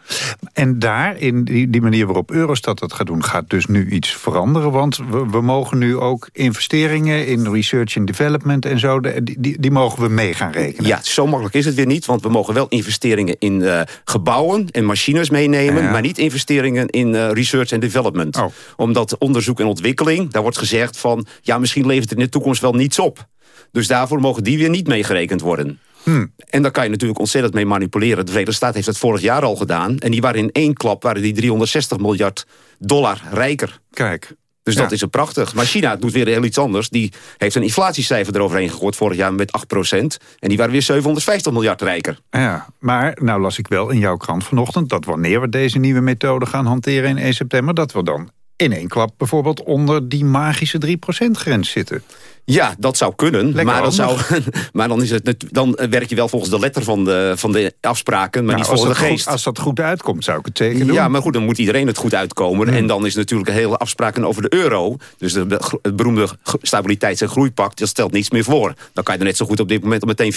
en daar, in die, die, manier waarop Eurostat dat gaat doen... gaat dus nu iets veranderen. Want we, we mogen nu ook investeringen in research and development en zo... die, die, die, mogen we mee gaan rekenen. Ja, zo makkelijk is het weer niet. Want we mogen wel investeringen in uh, gebouwen en machines meenemen... Ja. maar niet investeringen in uh, research and development. Oh. Omdat onderzoek en ontwikkeling, daar wordt gezegd van... ja, misschien levert het in de toekomst wel niets op. Dus daarvoor mogen die weer niet meegerekend worden. Hmm. En daar kan je natuurlijk ontzettend mee manipuleren. De Verenigde Staten heeft het vorig jaar al gedaan. En die waren in één klap waren die 360 miljard dollar rijker. Kijk. Dus ja. dat is een prachtig. Maar China doet weer heel iets anders. Die heeft een inflatiecijfer eroverheen gegooid vorig jaar met 8% En die waren weer 750 miljard rijker. Ja, maar nou las ik wel in jouw krant vanochtend... dat wanneer we deze nieuwe methode gaan hanteren in 1 september... dat we dan in één klap bijvoorbeeld onder die magische 3%-grens zitten. Ja, dat zou kunnen. Maar dan, zou, (laughs) maar dan, is het, dan werk je wel volgens de letter van de, van de afspraken, maar nou, niet volgens de geest. Goed, als dat goed uitkomt, zou ik het zeker doen. Ja, maar goed, dan moet iedereen het goed uitkomen. En dan is natuurlijk hele afspraken over de euro. Dus de, het beroemde stabiliteits- en groeipact, dat stelt niets meer voor. Dan kan je er net zo goed op dit moment meteen 4%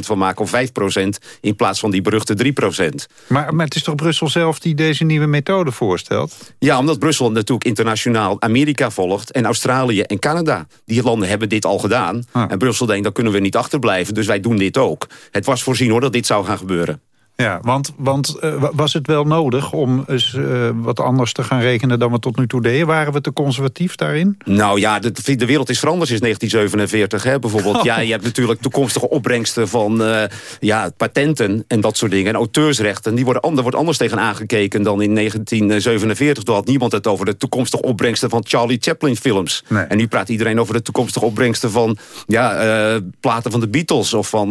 van maken of 5% in plaats van die beruchte 3%. Maar, maar het is toch Brussel zelf die deze nieuwe methode voorstelt? Ja, omdat Brussel natuurlijk internationaal Amerika volgt en Australië en Canada. Die landen hebben dit al gedaan. Ah. En Brussel denkt, dan kunnen we niet achterblijven. Dus wij doen dit ook. Het was voorzien hoor dat dit zou gaan gebeuren. Ja, want, want uh, was het wel nodig om eens uh, wat anders te gaan rekenen dan we tot nu toe deden? Waren we te conservatief daarin? Nou ja, de, de wereld is veranderd sinds 1947. Hè? Bijvoorbeeld, oh. ja, je hebt natuurlijk toekomstige opbrengsten van uh, ja, patenten en dat soort dingen. En auteursrechten, die worden, ander, wordt anders tegen aangekeken dan in 1947. Toen had niemand het over de toekomstige opbrengsten van Charlie Chaplin films. Nee. En nu praat iedereen over de toekomstige opbrengsten van ja, platen van de Beatles of van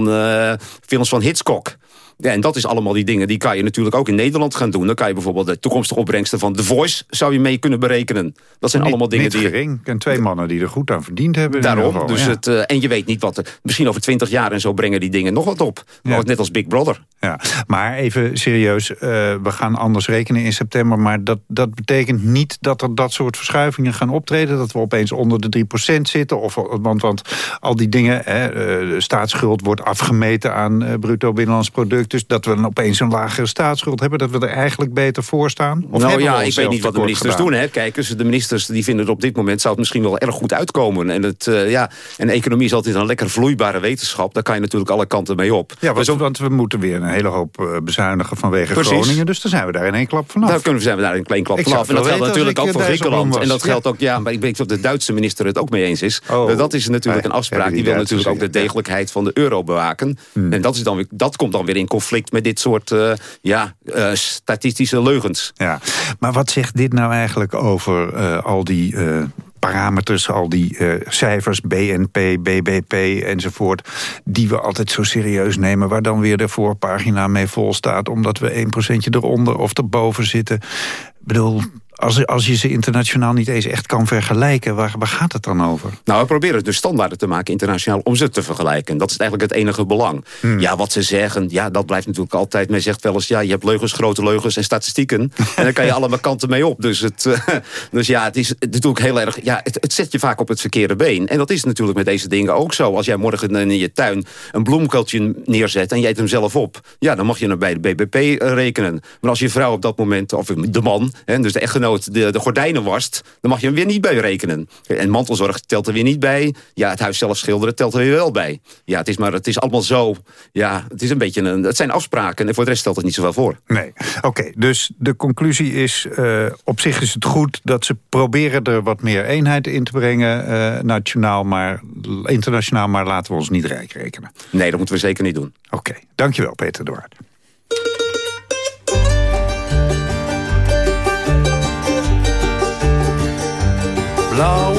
films van Hitchcock. Ja, en dat is allemaal die dingen, die kan je natuurlijk ook in Nederland gaan doen. Dan kan je bijvoorbeeld de toekomstige opbrengsten van The Voice... zou je mee kunnen berekenen. Dat zijn Niet- allemaal dingen niet die... gering. En twee mannen die er goed aan verdiend hebben. Daarom. dus ja. het, eh, en je weet niet wat er... Misschien over twintig jaar en zo brengen die dingen nog wat op. Ja. Net als Big Brother. Ja, maar even serieus, eh, we gaan anders rekenen in september... maar dat, dat betekent niet dat er dat soort verschuivingen gaan optreden... dat we opeens onder de 3% zitten. Of, want, want al die dingen, hè, eh, de staatsschuld wordt afgemeten aan bruto binnenlands product... dus dat we dan opeens een lagere staatsschuld hebben... dat we er eigenlijk beter voor staan? Of nou hebben we ja, ik weet niet wat de ministers gedaan? doen. Hè. Kijk, dus de ministers die vinden het op dit moment... zou het misschien wel erg goed uitkomen. En, het, eh, ja, en economie is altijd een lekker vloeibare wetenschap. Daar kan je natuurlijk alle kanten mee op. Ja, want, want we moeten weer een hele hoop eh, bezuinigen vanwege Precies. Groningen... dus dan zijn we daar in één klap vanaf. Daar kunnen we, zijn we daar in een klein klap Ik vanaf. En dat geldt natuurlijk ook voor eh, Griekenland. En dat geldt ook, ja, maar ik weet niet of de Duitse minister het ook mee eens is. Oh. dat is natuurlijk een afspraak. Die die wil natuurlijk ook de degelijkheid van de euro bewaken. En dat, is dan dat komt dan weer in conflict met dit soort eh, ja, eh, statistische leugens. Ja, maar wat zegt dit nou eigenlijk over eh, al die parameters, al die cijfers, BNP, BBP enzovoort... die we altijd zo serieus nemen, waar dan weer de voorpagina mee vol staat... omdat we 1% eronder of erboven zitten. Ik bedoel, als, als je ze internationaal niet eens echt kan vergelijken... waar, waar gaat het dan over? Nou, we proberen dus standaarden te maken internationaal om ze te vergelijken. Dat is eigenlijk het enige belang. Hmm. Ja, wat ze zeggen, ja, dat blijft natuurlijk altijd. Men zegt wel eens, ja, je hebt leugens, grote leugens en statistieken. (laughs) en dan kan je allemaal kanten mee op. Dus, het, eh, (laughs) dus ja, het is natuurlijk heel erg... Ja, het, het zet je vaak op het verkeerde been. En dat is natuurlijk met deze dingen ook zo. Als jij morgen in je tuin een bloemkeltje neerzet en je eet hem zelf op... ja, dan mag je hem bij de BBP rekenen. Maar als je vrouw op dat moment, of de man, hè, dus de echtgenoot... De, de gordijnen wast, dan mag je hem weer niet bij rekenen. En mantelzorg telt er weer niet bij. Ja, het huis zelf schilderen telt er weer wel bij. Ja, het is, maar het is allemaal zo... Ja, het is een beetje een... Het zijn afspraken en voor de rest stelt het niet zoveel voor. Nee. Oké, dus de conclusie is... eh, op zich is het goed dat ze proberen er wat meer eenheid in te brengen... eh, nationaal, maar internationaal, maar laten we ons niet rijk rekenen. Nee, dat moeten we zeker niet doen. Oké, dankjewel Peter Doort. Blauwe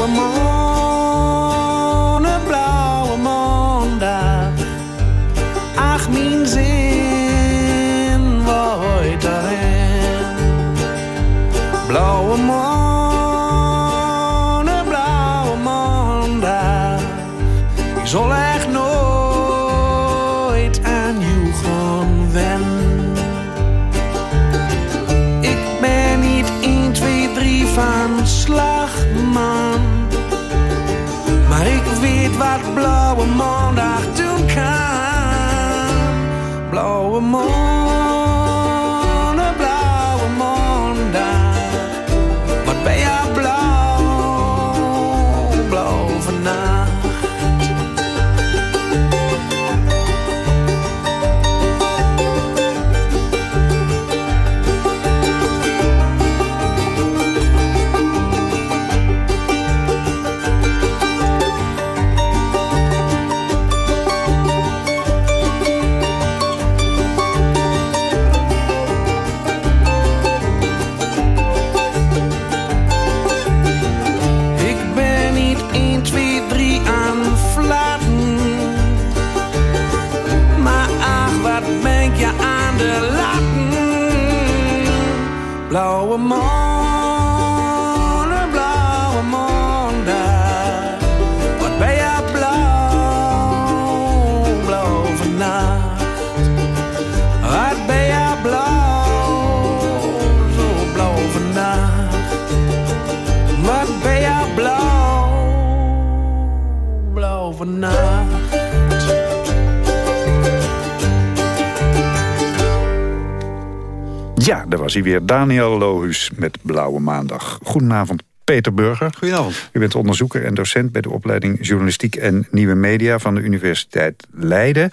Ja, daar was hij weer. Daniel Lohus met Blauwe Maandag. Goedenavond, Peter Burger. Goedenavond. U bent onderzoeker en docent bij de opleiding Journalistiek en Nieuwe Media van de Universiteit Leiden.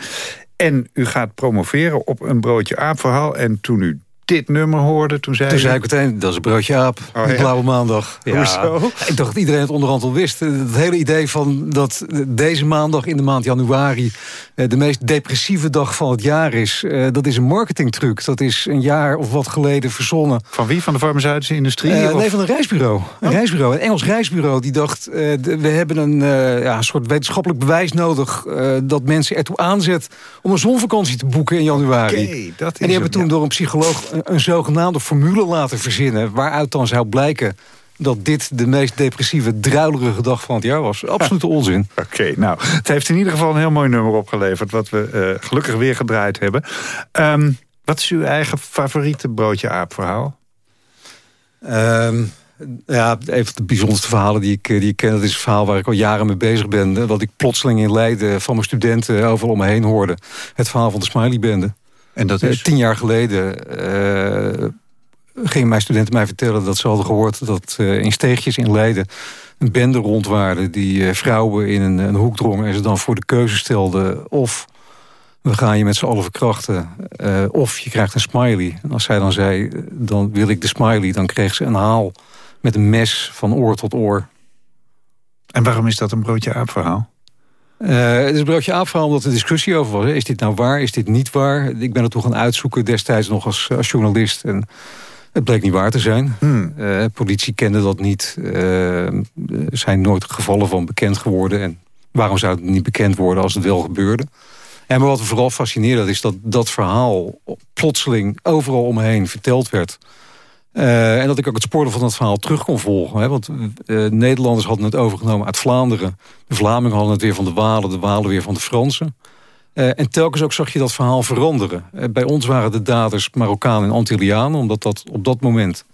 En u gaat promoveren op een broodje aapverhaal. En toen u dit nummer hoorde, toen zei Toen zei ik meteen, dat is een broodje aap. Oh, ja. Blauwe maandag. Hoezo? Ik dacht dat iedereen het onderhand al wist. Het hele idee van dat deze maandag in de maand januari... eh, de meest depressieve dag van het jaar is. eh, Dat is een marketingtruc. Dat is een jaar of wat geleden verzonnen. Van wie? Van de farmaceutische industrie? Eh, of- nee, van een reisbureau. Een reisbureau. Een Engels reisbureau die dacht... eh, we hebben een eh, ja, een soort wetenschappelijk bewijs nodig... eh, dat mensen ertoe aanzet om een zonvakantie te boeken in januari. Dat is en die hebben hem, toen ja. door een psycholoog een, zogenaamde formule laten verzinnen... waaruit dan zou blijken dat dit de meest depressieve, druilerige dag van het jaar was. Absolute onzin. Oké, nou, het heeft in ieder geval een heel mooi nummer opgeleverd... wat we eh, gelukkig weer gedraaid hebben. Ehm, wat is uw eigen favoriete broodje aap verhaal? Ehm, ja, een van de bijzonderste verhalen die ik, eh, die ik ken... dat is een verhaal waar ik al jaren mee bezig ben. eh, Wat ik plotseling in Leiden van mijn studenten overal om me heen hoorde. Het verhaal van de Smiley-bende. En dat Eh, is? tien jaar geleden eh, gingen mijn studenten mij vertellen... dat ze hadden gehoord dat eh, in steegjes in Leiden... een bende rondwaarde die eh, vrouwen in een, een hoek drongen... en ze dan voor de keuze stelden of... we gaan je met z'n allen verkrachten, eh, of je krijgt een smiley. En als zij dan zei, dan wil ik de smiley... dan kreeg ze een haal met een mes van oor tot oor. En waarom is dat een broodje aap Eh, het is een broodje aapverhaal omdat er discussie over was. hè. Is dit nou waar? Is dit niet waar? Ik ben er toe gaan uitzoeken destijds nog als, als journalist. En het bleek niet waar te zijn. Hmm. Eh, politie kende dat niet. Eh, er zijn nooit gevallen van bekend geworden. En waarom zou het niet bekend worden als het wel gebeurde? En maar wat me vooral fascineerde is dat dat verhaal plotseling overal om me heen verteld werd. Eh, en dat ik ook het spoor van dat verhaal terug kon volgen. Hè? Want eh, Nederlanders hadden het overgenomen uit Vlaanderen. De Vlamingen hadden het weer van de Walen. De Walen weer van de Fransen. Eh, en telkens ook zag je dat verhaal veranderen. Eh, bij ons waren de daders Marokkaan en Antillianen. Omdat dat op dat moment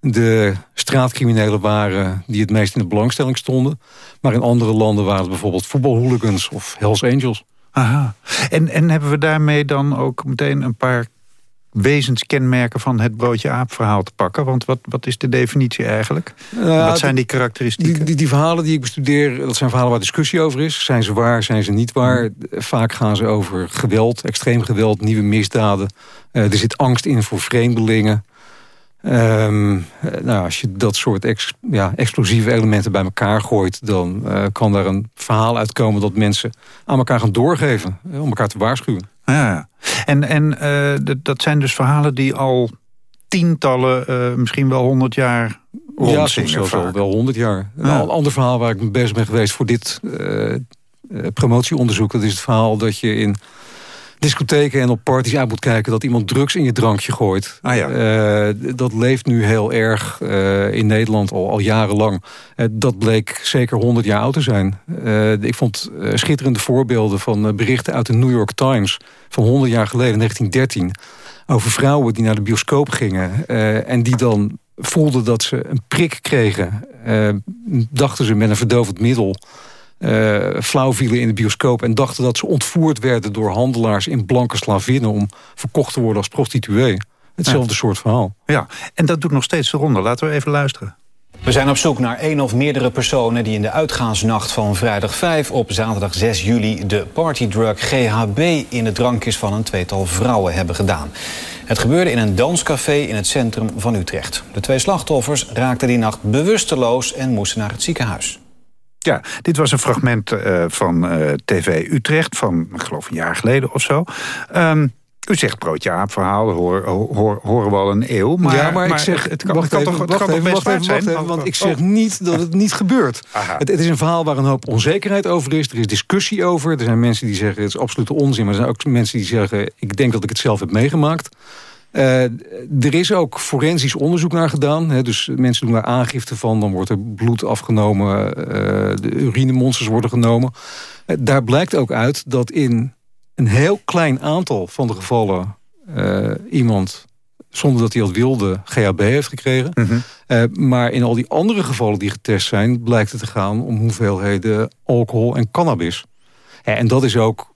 de straatcriminelen waren... die het meest in de belangstelling stonden. Maar in andere landen waren het bijvoorbeeld voetbalhooligans of Hells Angels. Aha. En, en hebben we daarmee dan ook meteen een paar wezenskenmerken van het broodje aap verhaal te pakken? Want wat, wat is de definitie eigenlijk? Wat zijn die- karakteristieken? Die, die, die verhalen die ik bestudeer, dat zijn verhalen waar discussie over is. Zijn ze waar, zijn ze niet waar? Vaak gaan ze over geweld, extreem geweld, nieuwe misdaden. Eh, er zit angst in voor vreemdelingen. Ehm, eh, nou, als je dat soort ex- ja, explosieve elementen bij elkaar gooit... dan eh, kan daar een verhaal uitkomen dat mensen aan elkaar gaan doorgeven. eh, om elkaar te waarschuwen. Ja, en, en eh, dat- zijn dus verhalen die al tientallen, eh, misschien wel honderd jaar Ja, rondzingen. soms zelfs vaak. wel, 100 jaar. Ja. Een ander verhaal waar ik mee bezig ben geweest voor dit eh, eh, promotieonderzoek... dat is het verhaal dat je in discotheken en op parties uit moet kijken... dat iemand drugs in je drankje gooit. Ah, ja. Eh, dat leeft nu heel erg eh, in Nederland al, al jarenlang. Eh, dat bleek zeker 100 jaar oud te zijn. Ik vond schitterende voorbeelden van berichten uit de New York Times... van 100 jaar geleden, 1913... over vrouwen die naar de bioscoop gingen... en die dan voelden dat ze een prik kregen. dachten ze met een verdovend middel... eh, flauw vielen in de bioscoop... en dachten dat ze ontvoerd werden door handelaars in blanke slavinnen... om verkocht te worden als prostituee. Hetzelfde soort verhaal. Ja, en dat doet nog steeds de ronde. Laten we even luisteren. We zijn op zoek naar één of meerdere personen die in de uitgaansnacht van vrijdag 5 op zaterdag 6 juli de partydrug GHB in de drankjes van een tweetal vrouwen hebben gedaan. Het gebeurde in een danscafé in het centrum van Utrecht. De twee slachtoffers raakten die nacht bewusteloos en moesten naar het ziekenhuis. Ja, dit was een fragment eh, van eh, TV Utrecht van, ik geloof, een jaar geleden of zo. Ehm, u zegt broodje aap verhaal, hoor, hoor, horen we al een eeuw. Maar, ja, maar, ik zeg, het kan, wacht het kan even, toch, het kan even, best wacht even, zijn? want ik Oh. zeg niet dat het niet gebeurt. Het, het is een verhaal waar een hoop onzekerheid over is. Er is discussie over. Er zijn mensen die zeggen het is absolute onzin. Maar er zijn ook mensen die zeggen ik denk dat ik het zelf heb meegemaakt. Eh, er is ook forensisch onderzoek naar gedaan. Hè, dus mensen doen daar aangifte van. Dan wordt er bloed afgenomen. eh, de urinemonsters worden genomen. Eh, daar blijkt ook uit dat in een heel klein aantal van de gevallen... iemand zonder dat hij dat wilde GHB heeft gekregen. Mhm. Maar in al die andere gevallen die getest zijn... blijkt het te gaan om hoeveelheden alcohol en cannabis. En dat is ook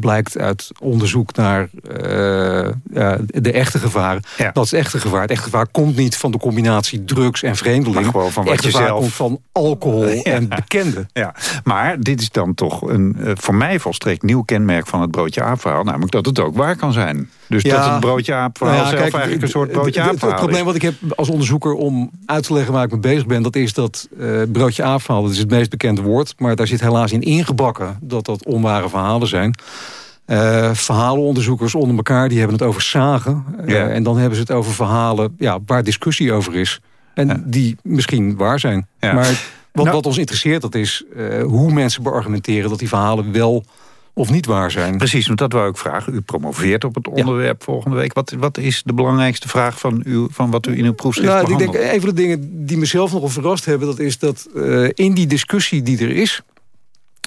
blijkt uit onderzoek naar uh, ja, de echte gevaren. Dat is het echte gevaar. Het echte gevaar komt niet van de combinatie drugs en vreemdeling. Maar gewoon van wat je zelf... komt van alcohol (laughs) en bekenden. Ja, maar dit is dan toch een uh, voor mij volstrekt nieuw kenmerk van het broodje aapverhaal. Namelijk dat het ook waar kan zijn. Dus dat het broodje aapverhaal nou ja, zelf kijk, eigenlijk een soort broodje aapverhaal Het probleem wat ik heb als onderzoeker om uit te leggen waar ik mee bezig ben... dat is dat uh, broodje aapverhaal, dat is het meest bekende woord... maar daar zit helaas in ingebakken dat dat onware verhalen zijn... Uh, verhalenonderzoekers onder elkaar die hebben het over zagen. Uh, en dan hebben ze het over verhalen ja, waar discussie over is. En die misschien waar zijn. Maar wat, nou, wat ons interesseert, dat is uh, hoe mensen beargumenteren... dat die verhalen wel of niet waar zijn. Precies, want dat wou ik vragen. U promoveert op het onderwerp volgende week. Wat, wat is de belangrijkste vraag van, u, van wat u in uw proefschrift nou, behandelt? Ik denk, een van de dingen die mezelf nogal verrast hebben... dat is dat in die discussie die er is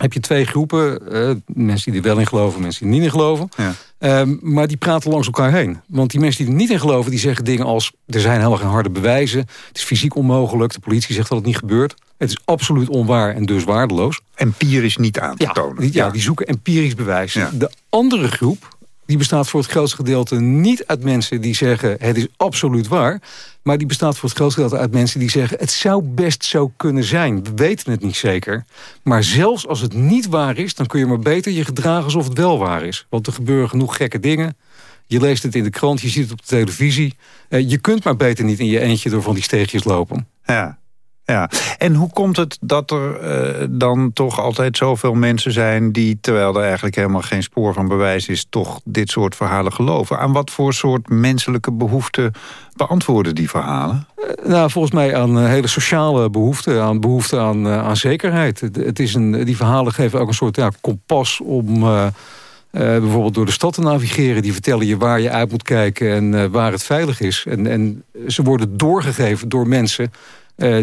heb je twee groepen. Uh, mensen die er wel in geloven, mensen die er niet in geloven. Ja. Um, maar die praten langs elkaar heen. Want die mensen die er niet in geloven, die zeggen dingen als... er zijn helemaal geen harde bewijzen. Het is fysiek onmogelijk. De politie zegt dat het niet gebeurt. Het is absoluut onwaar en dus waardeloos. Empirisch niet aan te tonen. Ja, ja, die zoeken empirisch bewijs. De andere groep die bestaat voor het grootste gedeelte niet uit mensen die zeggen... het is absoluut waar, maar die bestaat voor het grootste gedeelte uit mensen die zeggen... het zou best zo kunnen zijn, we weten het niet zeker. Maar zelfs als het niet waar is, dan kun je maar beter je gedragen alsof het wel waar is. Want er gebeuren genoeg gekke dingen. Je leest het in de krant, je ziet het op de televisie. Eh, je kunt maar beter niet in je eentje door van die steegjes lopen. Ja, ja, en hoe komt het dat er uh, dan toch altijd zoveel mensen zijn... die, terwijl er eigenlijk helemaal geen spoor van bewijs is... toch dit soort verhalen geloven? Aan wat voor soort menselijke behoeften beantwoorden die verhalen? Uh, nou, volgens mij aan uh, hele sociale behoeften. Aan behoefte aan, aan zekerheid. Het, is een, die verhalen geven ook een soort ja, kompas om... bijvoorbeeld door de stad te navigeren. Die vertellen je waar je uit moet kijken en waar het veilig is. En, en ze worden doorgegeven door mensen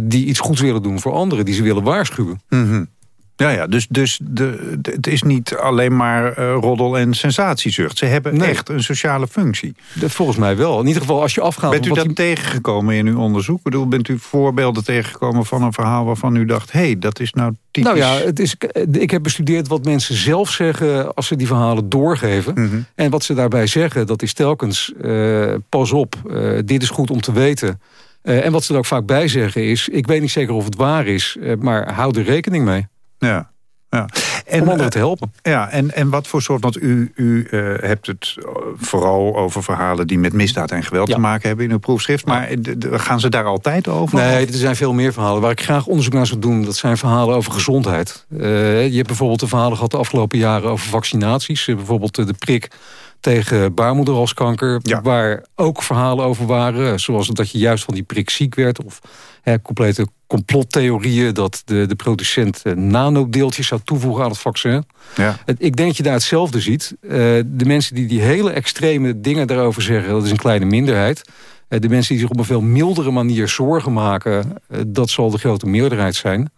die iets goeds willen doen voor anderen, die ze willen waarschuwen. Mm Ja, ja, dus, dus de, het is niet alleen maar uh, roddel en sensatiezucht. Ze hebben echt een sociale functie. Dat, volgens mij wel. In ieder geval als je afgaat... Bent u dat tegengekomen in uw onderzoek? Ik bedoel, bent u voorbeelden tegengekomen van een verhaal waarvan u dacht... hé, hey, dat is nou typisch... Nou ja, het is, ik heb bestudeerd wat mensen zelf zeggen... als ze die verhalen doorgeven. Mhm. En wat ze daarbij zeggen, dat is telkens... Uh, pas op, uh, dit is goed om te weten... Uh, en wat ze er ook vaak bij zeggen is... ik weet niet zeker of het waar is, uh, maar hou er rekening mee. Ja. Ja. En, om anderen te helpen. Ja, en, en wat voor soort... Want u, u hebt het vooral over verhalen die met misdaad en geweld ja. te maken hebben in uw proefschrift. Maar gaan ze daar altijd over? Nee, er zijn veel meer verhalen. Waar ik graag onderzoek naar zou doen, dat zijn verhalen over gezondheid. Je hebt bijvoorbeeld de verhalen gehad de afgelopen jaren over vaccinaties. bijvoorbeeld de prik tegen baarmoederhalskanker. Ja. Waar ook verhalen over waren. Zoals dat je juist van die prik ziek werd. Of hè, complete complottheorieën dat de, de producent eh, nanodeeltjes zou toevoegen aan het vaccin. Ja. Ik denk dat je daar hetzelfde ziet. Uh, de mensen die die hele extreme dingen daarover zeggen... dat is een kleine minderheid. Uh, de mensen die zich op een veel mildere manier zorgen maken... Dat zal de grote meerderheid zijn.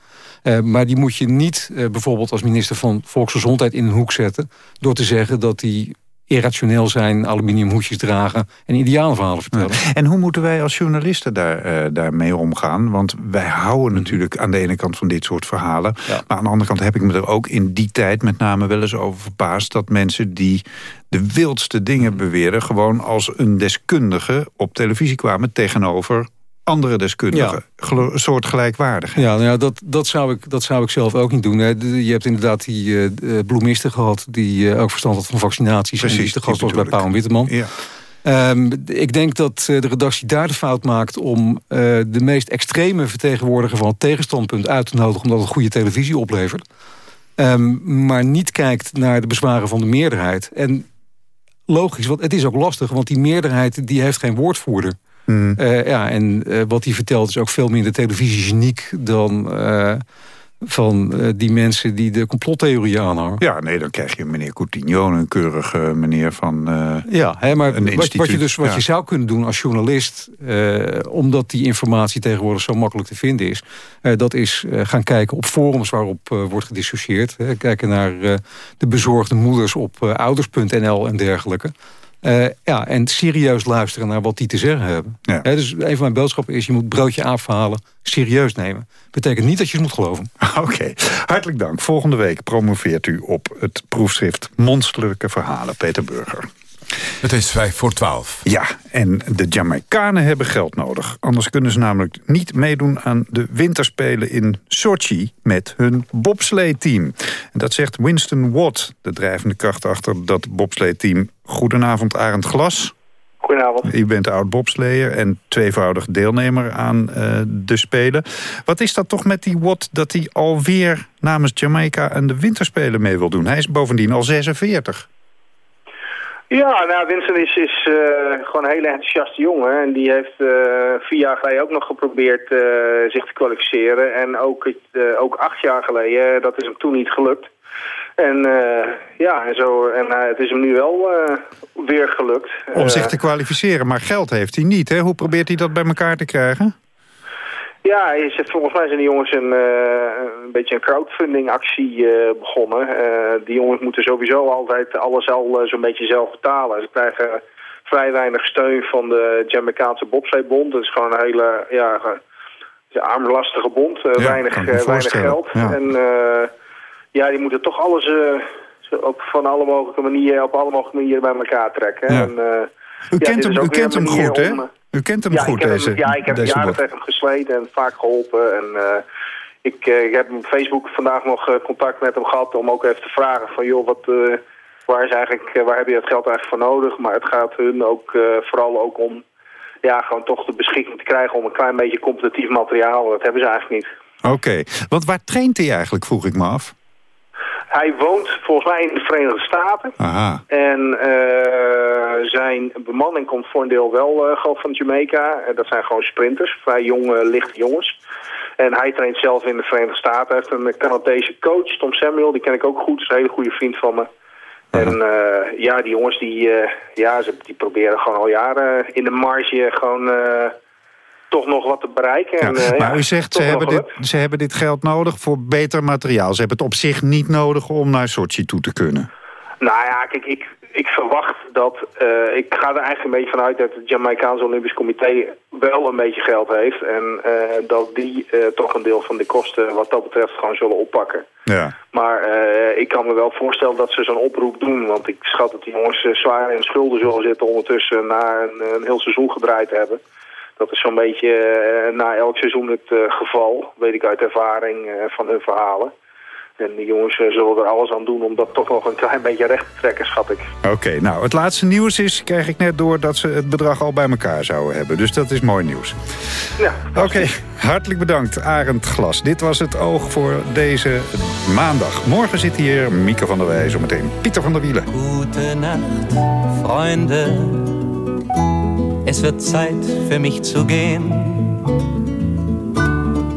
Uh, maar die moet je niet bijvoorbeeld als minister van Volksgezondheid in een hoek zetten... door te zeggen dat die irrationeel zijn, aluminiumhoedjes dragen... en ideaalverhalen vertellen. En hoe moeten wij als journalisten daar, uh, daarmee omgaan? Want wij houden natuurlijk aan de ene kant van dit soort verhalen. Maar aan de andere kant heb ik me er ook in die tijd met name wel eens over verbaasd... dat mensen die de wildste dingen beweren... gewoon als een deskundige op televisie kwamen tegenover andere deskundigen. Ja. soort gelijkwaardig. Ja, nou ja dat, dat, zou ik, dat zou ik zelf ook niet doen. Hè. Je hebt inderdaad die uh, bloemisten gehad... die uh, ook verstand had van vaccinaties. Precies, en die de gast was bij Pauw en Witteman. Ja. Um, ik denk dat de redactie daar de fout maakt... om uh, de meest extreme vertegenwoordiger van het tegenstandpunt uit te nodigen... omdat het goede televisie oplevert. Um, maar niet kijkt naar de bezwaren van de meerderheid. En logisch, want het is ook lastig... want die meerderheid die heeft geen woordvoerder. Mm. Uh, ja, en uh, wat hij vertelt is ook veel minder televisiegeniek dan uh, van die mensen die de complottheorie aanhangen. Ja, nee, dan krijg je meneer Coutinho, een keurige meneer van Ja, hè, maar wat, wat, je dus wat ja. je zou kunnen doen als journalist, omdat die informatie tegenwoordig zo makkelijk te vinden is, dat is gaan kijken op forums waarop wordt gediscussieerd. kijken naar de bezorgde moeders op ouders.nl en dergelijke. Uh, ja, en serieus luisteren naar wat die te zeggen hebben. Ja. dus een van mijn boodschappen is... je moet broodje afhalen, serieus nemen. Betekent niet dat je het moet geloven. (laughs) Oké, hartelijk dank. Volgende week promoveert u op het proefschrift... Monsterlijke Verhalen, Peter Burger. Het is vijf voor twaalf. Ja, en de Jamaicanen hebben geld nodig. Anders kunnen ze namelijk niet meedoen aan de winterspelen in Sochi... met hun bobslee-team. En dat zegt Winston Watt, de drijvende kracht achter dat bobslee-team. Goedenavond, Arend Glas. Goedenavond. U bent oud bobsleer en tweevoudig deelnemer aan uh, de Spelen. Wat is dat toch met die Watt dat hij alweer namens Jamaica... aan de winterspelen mee wil doen? Hij is bovendien al 46. Ja, nou, Vincent is, is uh, gewoon een hele enthousiaste jongen. En die heeft uh, vier jaar geleden ook nog geprobeerd uh, zich te kwalificeren. En ook, ook acht jaar geleden, dat is hem toen niet gelukt. En ja, en, zo, en het is hem nu wel weer gelukt. Om zich te kwalificeren, maar geld heeft hij niet. Hè? Hoe probeert hij dat bij elkaar te krijgen? Ja, is, volgens mij zijn die jongens een, uh, een beetje een crowdfunding actie uh, begonnen. Uh, die jongens moeten sowieso altijd alles al zo'n beetje zelf betalen. Ze krijgen vrij weinig steun van de Jamaicaanse bobsleebond. Dat is gewoon een hele ja, armlastige bond. Ja, weinig, weinig geld. Ja. En ja, die moeten toch alles op, van alle mogelijke manieren, op alle mogelijke manieren bij elkaar trekken. Ja. En, u kent hem, u kent hem goed, hè? U kent hem ja, goed, ik deze Ja, ik heb deze jaren tegen hem gesleten en vaak geholpen. En uh, ik, uh, ik heb op Facebook vandaag nog uh, contact met hem gehad om ook even te vragen van... joh, wat, waar, is eigenlijk, waar heb je het geld eigenlijk voor nodig? Maar het gaat hun ook vooral ook om ja, gewoon toch de beschikking te krijgen... om een klein beetje competitief materiaal. Dat hebben ze eigenlijk niet. Oké, okay. want waar traint hij eigenlijk, vroeg ik me af? Hij woont volgens mij in de Verenigde Staten. Aha. En uh, zijn bemanning komt voor een deel wel uh, gewoon van Jamaica. En dat zijn gewoon sprinters, vrij jonge, lichte jongens. En hij traint zelf in de Verenigde Staten. Hij heeft een Canadese coach, Tom Samuel. Die ken ik ook goed. Dat is een hele goede vriend van me. En uh, ja, die jongens die, ja, ze, die proberen gewoon al jaren in de marge gewoon toch nog wat te bereiken. Ja, en, maar ja, u zegt, ze hebben, dit, ze hebben dit geld nodig voor beter materiaal. Ze hebben het op zich niet nodig om naar Sochi toe te kunnen. Nou ja, kijk, ik, ik verwacht dat... Uh, ik ga er eigenlijk een beetje vanuit dat het Jamaicaanse Olympisch Comité wel een beetje geld heeft. En uh, dat die toch een deel van de kosten wat dat betreft gewoon zullen oppakken. Ja. Maar ik kan me wel voorstellen dat ze zo'n oproep doen. Want ik schat dat die jongens zwaar in schulden zullen zitten ondertussen na een, een heel seizoen gedraaid hebben. Dat is zo'n beetje na elk seizoen het geval, weet ik uit ervaring van hun verhalen. En die jongens zullen er alles aan doen om dat toch nog een klein beetje recht te trekken, schat ik. Oké, okay, nou het laatste nieuws is, krijg ik net door dat ze het bedrag al bij elkaar zouden hebben. Dus dat is mooi nieuws. Ja. Oké, okay, hartelijk bedankt Arend Glas. Dit was het oog voor deze maandag. Morgen zit hier Mieke van der Wij, zometeen Pieter van der Wielen. Goedenacht, vrienden. Es wird Zeit für mich zu gehen.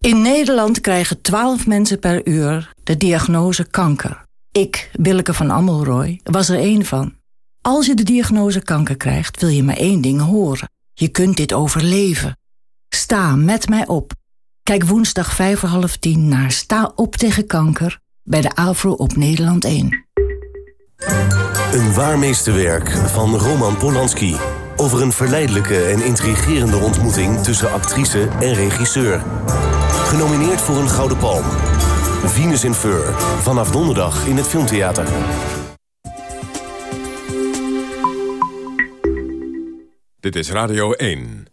In Nederland krijgen 12 mensen per uur de diagnose kanker. Ik, Willeke van Ammelrooy, was er één van. Als je de diagnose kanker krijgt, wil je maar één ding horen. Je kunt dit overleven. Sta met mij op. Kijk woensdag vijf voor half tien naar Sta op tegen kanker... bij de AVRO op Nederland 1. Een waar meesterwerk van Roman Polanski. Over een verleidelijke en intrigerende ontmoeting... tussen actrice en regisseur. Genomineerd voor een Gouden Palm. Venus in Fur. Vanaf donderdag in het Filmtheater. Dit is Radio 1.